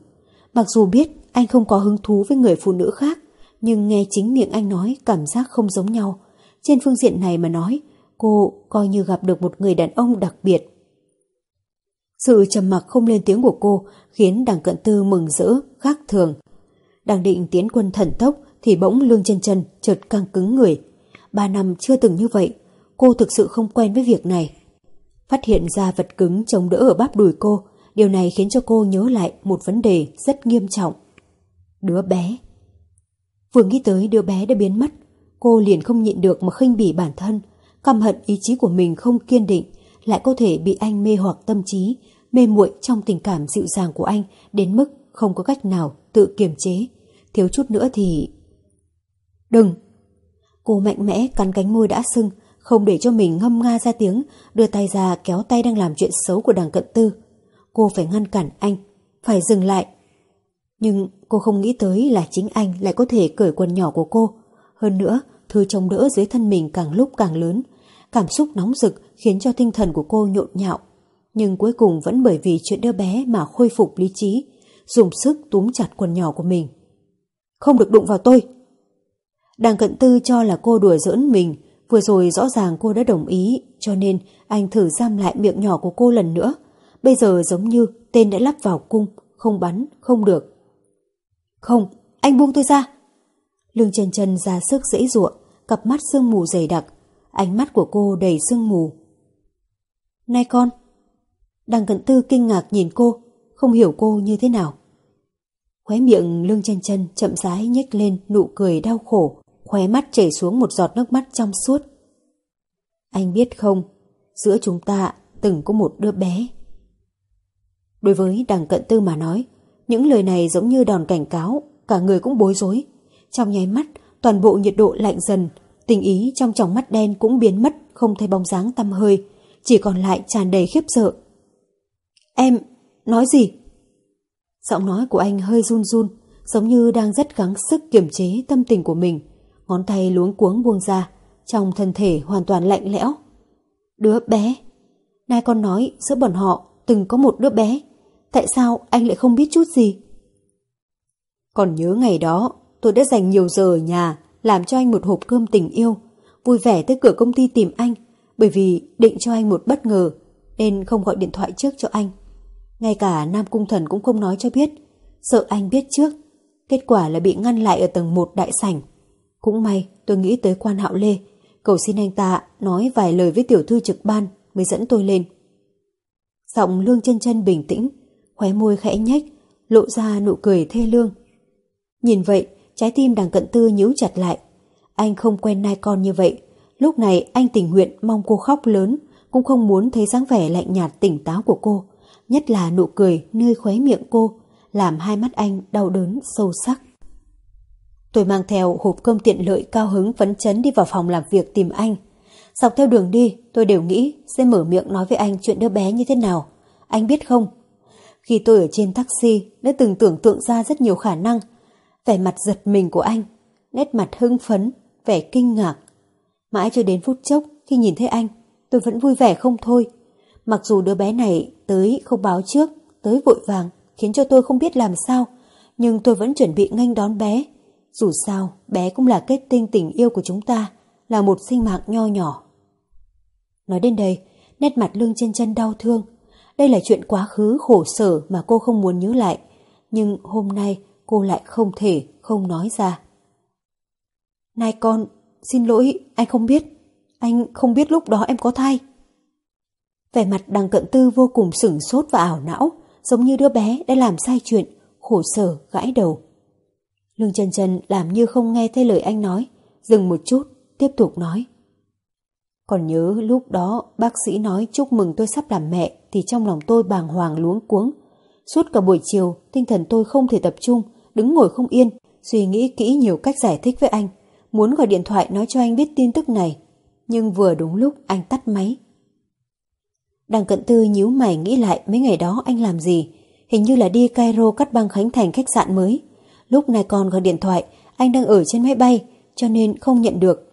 Mặc dù biết anh không có hứng thú với người phụ nữ khác, nhưng nghe chính miệng anh nói cảm giác không giống nhau. Trên phương diện này mà nói, cô coi như gặp được một người đàn ông đặc biệt. Sự trầm mặc không lên tiếng của cô khiến đằng cận tư mừng rỡ, khác thường. Đang định tiến quân thần tốc thì bỗng lương chân chân chợt căng cứng người. Ba năm chưa từng như vậy, cô thực sự không quen với việc này. Phát hiện ra vật cứng chống đỡ ở bắp đùi cô, điều này khiến cho cô nhớ lại một vấn đề rất nghiêm trọng. Đứa bé. Vừa nghĩ tới đứa bé đã biến mất, cô liền không nhịn được mà khinh bỉ bản thân, căm hận ý chí của mình không kiên định, lại có thể bị anh mê hoặc tâm trí, mê muội trong tình cảm dịu dàng của anh đến mức không có cách nào tự kiềm chế. Thiếu chút nữa thì... Đừng! Cô mạnh mẽ cắn cánh môi đã sưng, không để cho mình ngâm nga ra tiếng, đưa tay ra kéo tay đang làm chuyện xấu của đằng cận tư. Cô phải ngăn cản anh, phải dừng lại. Nhưng cô không nghĩ tới là chính anh lại có thể cởi quần nhỏ của cô. Hơn nữa, thư chống đỡ dưới thân mình càng lúc càng lớn. Cảm xúc nóng rực khiến cho tinh thần của cô nhộn nhạo. Nhưng cuối cùng vẫn bởi vì chuyện đứa bé mà khôi phục lý trí, dùng sức túm chặt quần nhỏ của mình. Không được đụng vào tôi! Đằng cận tư cho là cô đùa giỡn mình, vừa rồi rõ ràng cô đã đồng ý, cho nên anh thử giam lại miệng nhỏ của cô lần nữa. Bây giờ giống như tên đã lắp vào cung, không bắn, không được. Không, anh buông tôi ra. Lương trần trần ra sức dễ ruộng, cặp mắt sương mù dày đặc, ánh mắt của cô đầy sương mù. Này con! Đằng cận tư kinh ngạc nhìn cô, không hiểu cô như thế nào. Khóe miệng lương trần trần chậm rãi nhếch lên nụ cười đau khổ, khóe mắt chảy xuống một giọt nước mắt trong suốt. Anh biết không, giữa chúng ta từng có một đứa bé. Đối với đằng cận tư mà nói, những lời này giống như đòn cảnh cáo, cả người cũng bối rối. Trong nháy mắt, toàn bộ nhiệt độ lạnh dần, tình ý trong tròng mắt đen cũng biến mất, không thấy bóng dáng tăm hơi, chỉ còn lại tràn đầy khiếp sợ. Em, nói gì? Giọng nói của anh hơi run run, giống như đang rất gắng sức kiềm chế tâm tình của mình. Ngón tay luống cuống buông ra, trong thân thể hoàn toàn lạnh lẽo. Đứa bé? Nai con nói giữa bọn họ từng có một đứa bé. Tại sao anh lại không biết chút gì? Còn nhớ ngày đó, tôi đã dành nhiều giờ ở nhà làm cho anh một hộp cơm tình yêu, vui vẻ tới cửa công ty tìm anh, bởi vì định cho anh một bất ngờ, nên không gọi điện thoại trước cho anh. Ngay cả Nam Cung Thần cũng không nói cho biết, sợ anh biết trước. Kết quả là bị ngăn lại ở tầng 1 đại sảnh. Cũng may tôi nghĩ tới quan hạo Lê, cầu xin anh ta nói vài lời với tiểu thư trực ban mới dẫn tôi lên. Giọng lương chân chân bình tĩnh, khóe môi khẽ nhếch, lộ ra nụ cười thê lương. Nhìn vậy, trái tim đằng cận tư nhíu chặt lại. Anh không quen nai con như vậy. Lúc này anh tình nguyện mong cô khóc lớn, cũng không muốn thấy dáng vẻ lạnh nhạt tỉnh táo của cô. Nhất là nụ cười nơi khóe miệng cô, làm hai mắt anh đau đớn sâu sắc. Tôi mang theo hộp cơm tiện lợi cao hứng phấn chấn đi vào phòng làm việc tìm anh. Dọc theo đường đi, tôi đều nghĩ sẽ mở miệng nói với anh chuyện đứa bé như thế nào. Anh biết không? Khi tôi ở trên taxi, đã từng tưởng tượng ra rất nhiều khả năng. Vẻ mặt giật mình của anh, nét mặt hưng phấn, vẻ kinh ngạc. Mãi cho đến phút chốc khi nhìn thấy anh, tôi vẫn vui vẻ không thôi. Mặc dù đứa bé này tới không báo trước, tới vội vàng, khiến cho tôi không biết làm sao, nhưng tôi vẫn chuẩn bị nghênh đón bé. Dù sao, bé cũng là kết tinh tình yêu của chúng ta, là một sinh mạng nho nhỏ. Nói đến đây, nét mặt lương chân chân đau thương. Đây là chuyện quá khứ khổ sở mà cô không muốn nhớ lại, nhưng hôm nay cô lại không thể không nói ra. Này con, xin lỗi, anh không biết. Anh không biết lúc đó em có thai. Vẻ mặt đằng cận tư vô cùng sửng sốt và ảo não, giống như đứa bé đã làm sai chuyện, khổ sở, gãi đầu. Lương chân chân làm như không nghe thấy lời anh nói, dừng một chút, tiếp tục nói. Còn nhớ lúc đó bác sĩ nói chúc mừng tôi sắp làm mẹ thì trong lòng tôi bàng hoàng luống cuống. Suốt cả buổi chiều, tinh thần tôi không thể tập trung, đứng ngồi không yên, suy nghĩ kỹ nhiều cách giải thích với anh, muốn gọi điện thoại nói cho anh biết tin tức này. Nhưng vừa đúng lúc anh tắt máy. Đằng cận tư nhíu mày nghĩ lại mấy ngày đó anh làm gì, hình như là đi Cairo cắt băng khánh thành khách sạn mới. Lúc này còn gọi điện thoại, anh đang ở trên máy bay, cho nên không nhận được.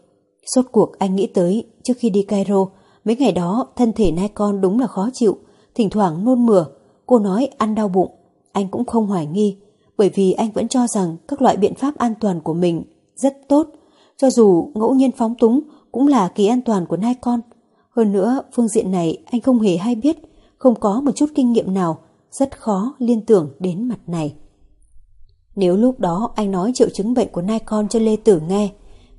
Sốt cuộc anh nghĩ tới trước khi đi Cairo, mấy ngày đó thân thể nai con đúng là khó chịu, thỉnh thoảng nôn mửa, cô nói ăn đau bụng. Anh cũng không hoài nghi, bởi vì anh vẫn cho rằng các loại biện pháp an toàn của mình rất tốt, cho dù ngẫu nhiên phóng túng cũng là kỳ an toàn của nai con. Hơn nữa, phương diện này anh không hề hay biết, không có một chút kinh nghiệm nào, rất khó liên tưởng đến mặt này. Nếu lúc đó anh nói triệu chứng bệnh của nai con cho Lê Tử nghe,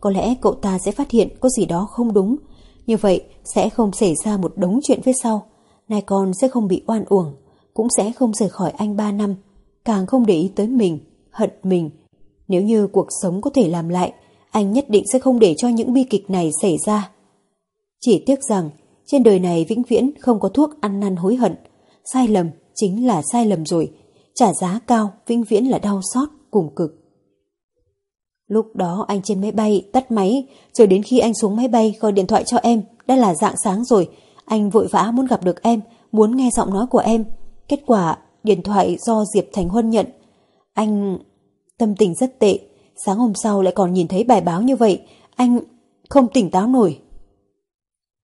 có lẽ cậu ta sẽ phát hiện có gì đó không đúng. Như vậy sẽ không xảy ra một đống chuyện phía sau. Nai con sẽ không bị oan uổng, cũng sẽ không rời khỏi anh ba năm, càng không để ý tới mình, hận mình. Nếu như cuộc sống có thể làm lại, anh nhất định sẽ không để cho những bi kịch này xảy ra. Chỉ tiếc rằng, trên đời này vĩnh viễn không có thuốc ăn năn hối hận. Sai lầm chính là sai lầm rồi, trả giá cao vĩnh viễn là đau xót cùng cực. Lúc đó anh trên máy bay tắt máy, rồi đến khi anh xuống máy bay gọi điện thoại cho em, đã là dạng sáng rồi. Anh vội vã muốn gặp được em, muốn nghe giọng nói của em. Kết quả, điện thoại do Diệp Thành Huân nhận. Anh... tâm tình rất tệ. Sáng hôm sau lại còn nhìn thấy bài báo như vậy. Anh không tỉnh táo nổi.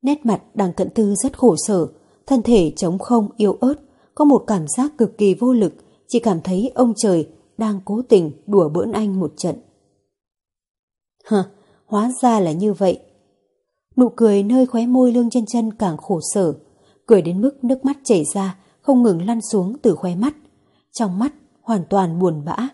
Nét mặt đằng cận tư rất khổ sở, thân thể trống không, yếu ớt, có một cảm giác cực kỳ vô lực, chỉ cảm thấy ông trời đang cố tình đùa bỡn anh một trận. Hờ, hóa ra là như vậy. Nụ cười nơi khóe môi lương chân chân càng khổ sở, cười đến mức nước mắt chảy ra, không ngừng lăn xuống từ khóe mắt. Trong mắt hoàn toàn buồn bã.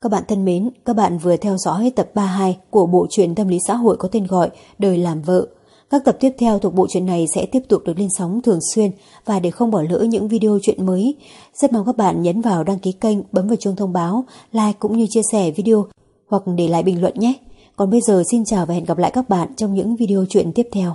Các bạn thân mến, các bạn vừa theo dõi tập 32 của bộ truyện tâm lý xã hội có tên gọi Đời làm vợ. Các tập tiếp theo thuộc bộ truyện này sẽ tiếp tục được lên sóng thường xuyên và để không bỏ lỡ những video chuyện mới, rất mong các bạn nhấn vào đăng ký kênh, bấm vào chuông thông báo, like cũng như chia sẻ video hoặc để lại bình luận nhé. Còn bây giờ xin chào và hẹn gặp lại các bạn trong những video chuyện tiếp theo.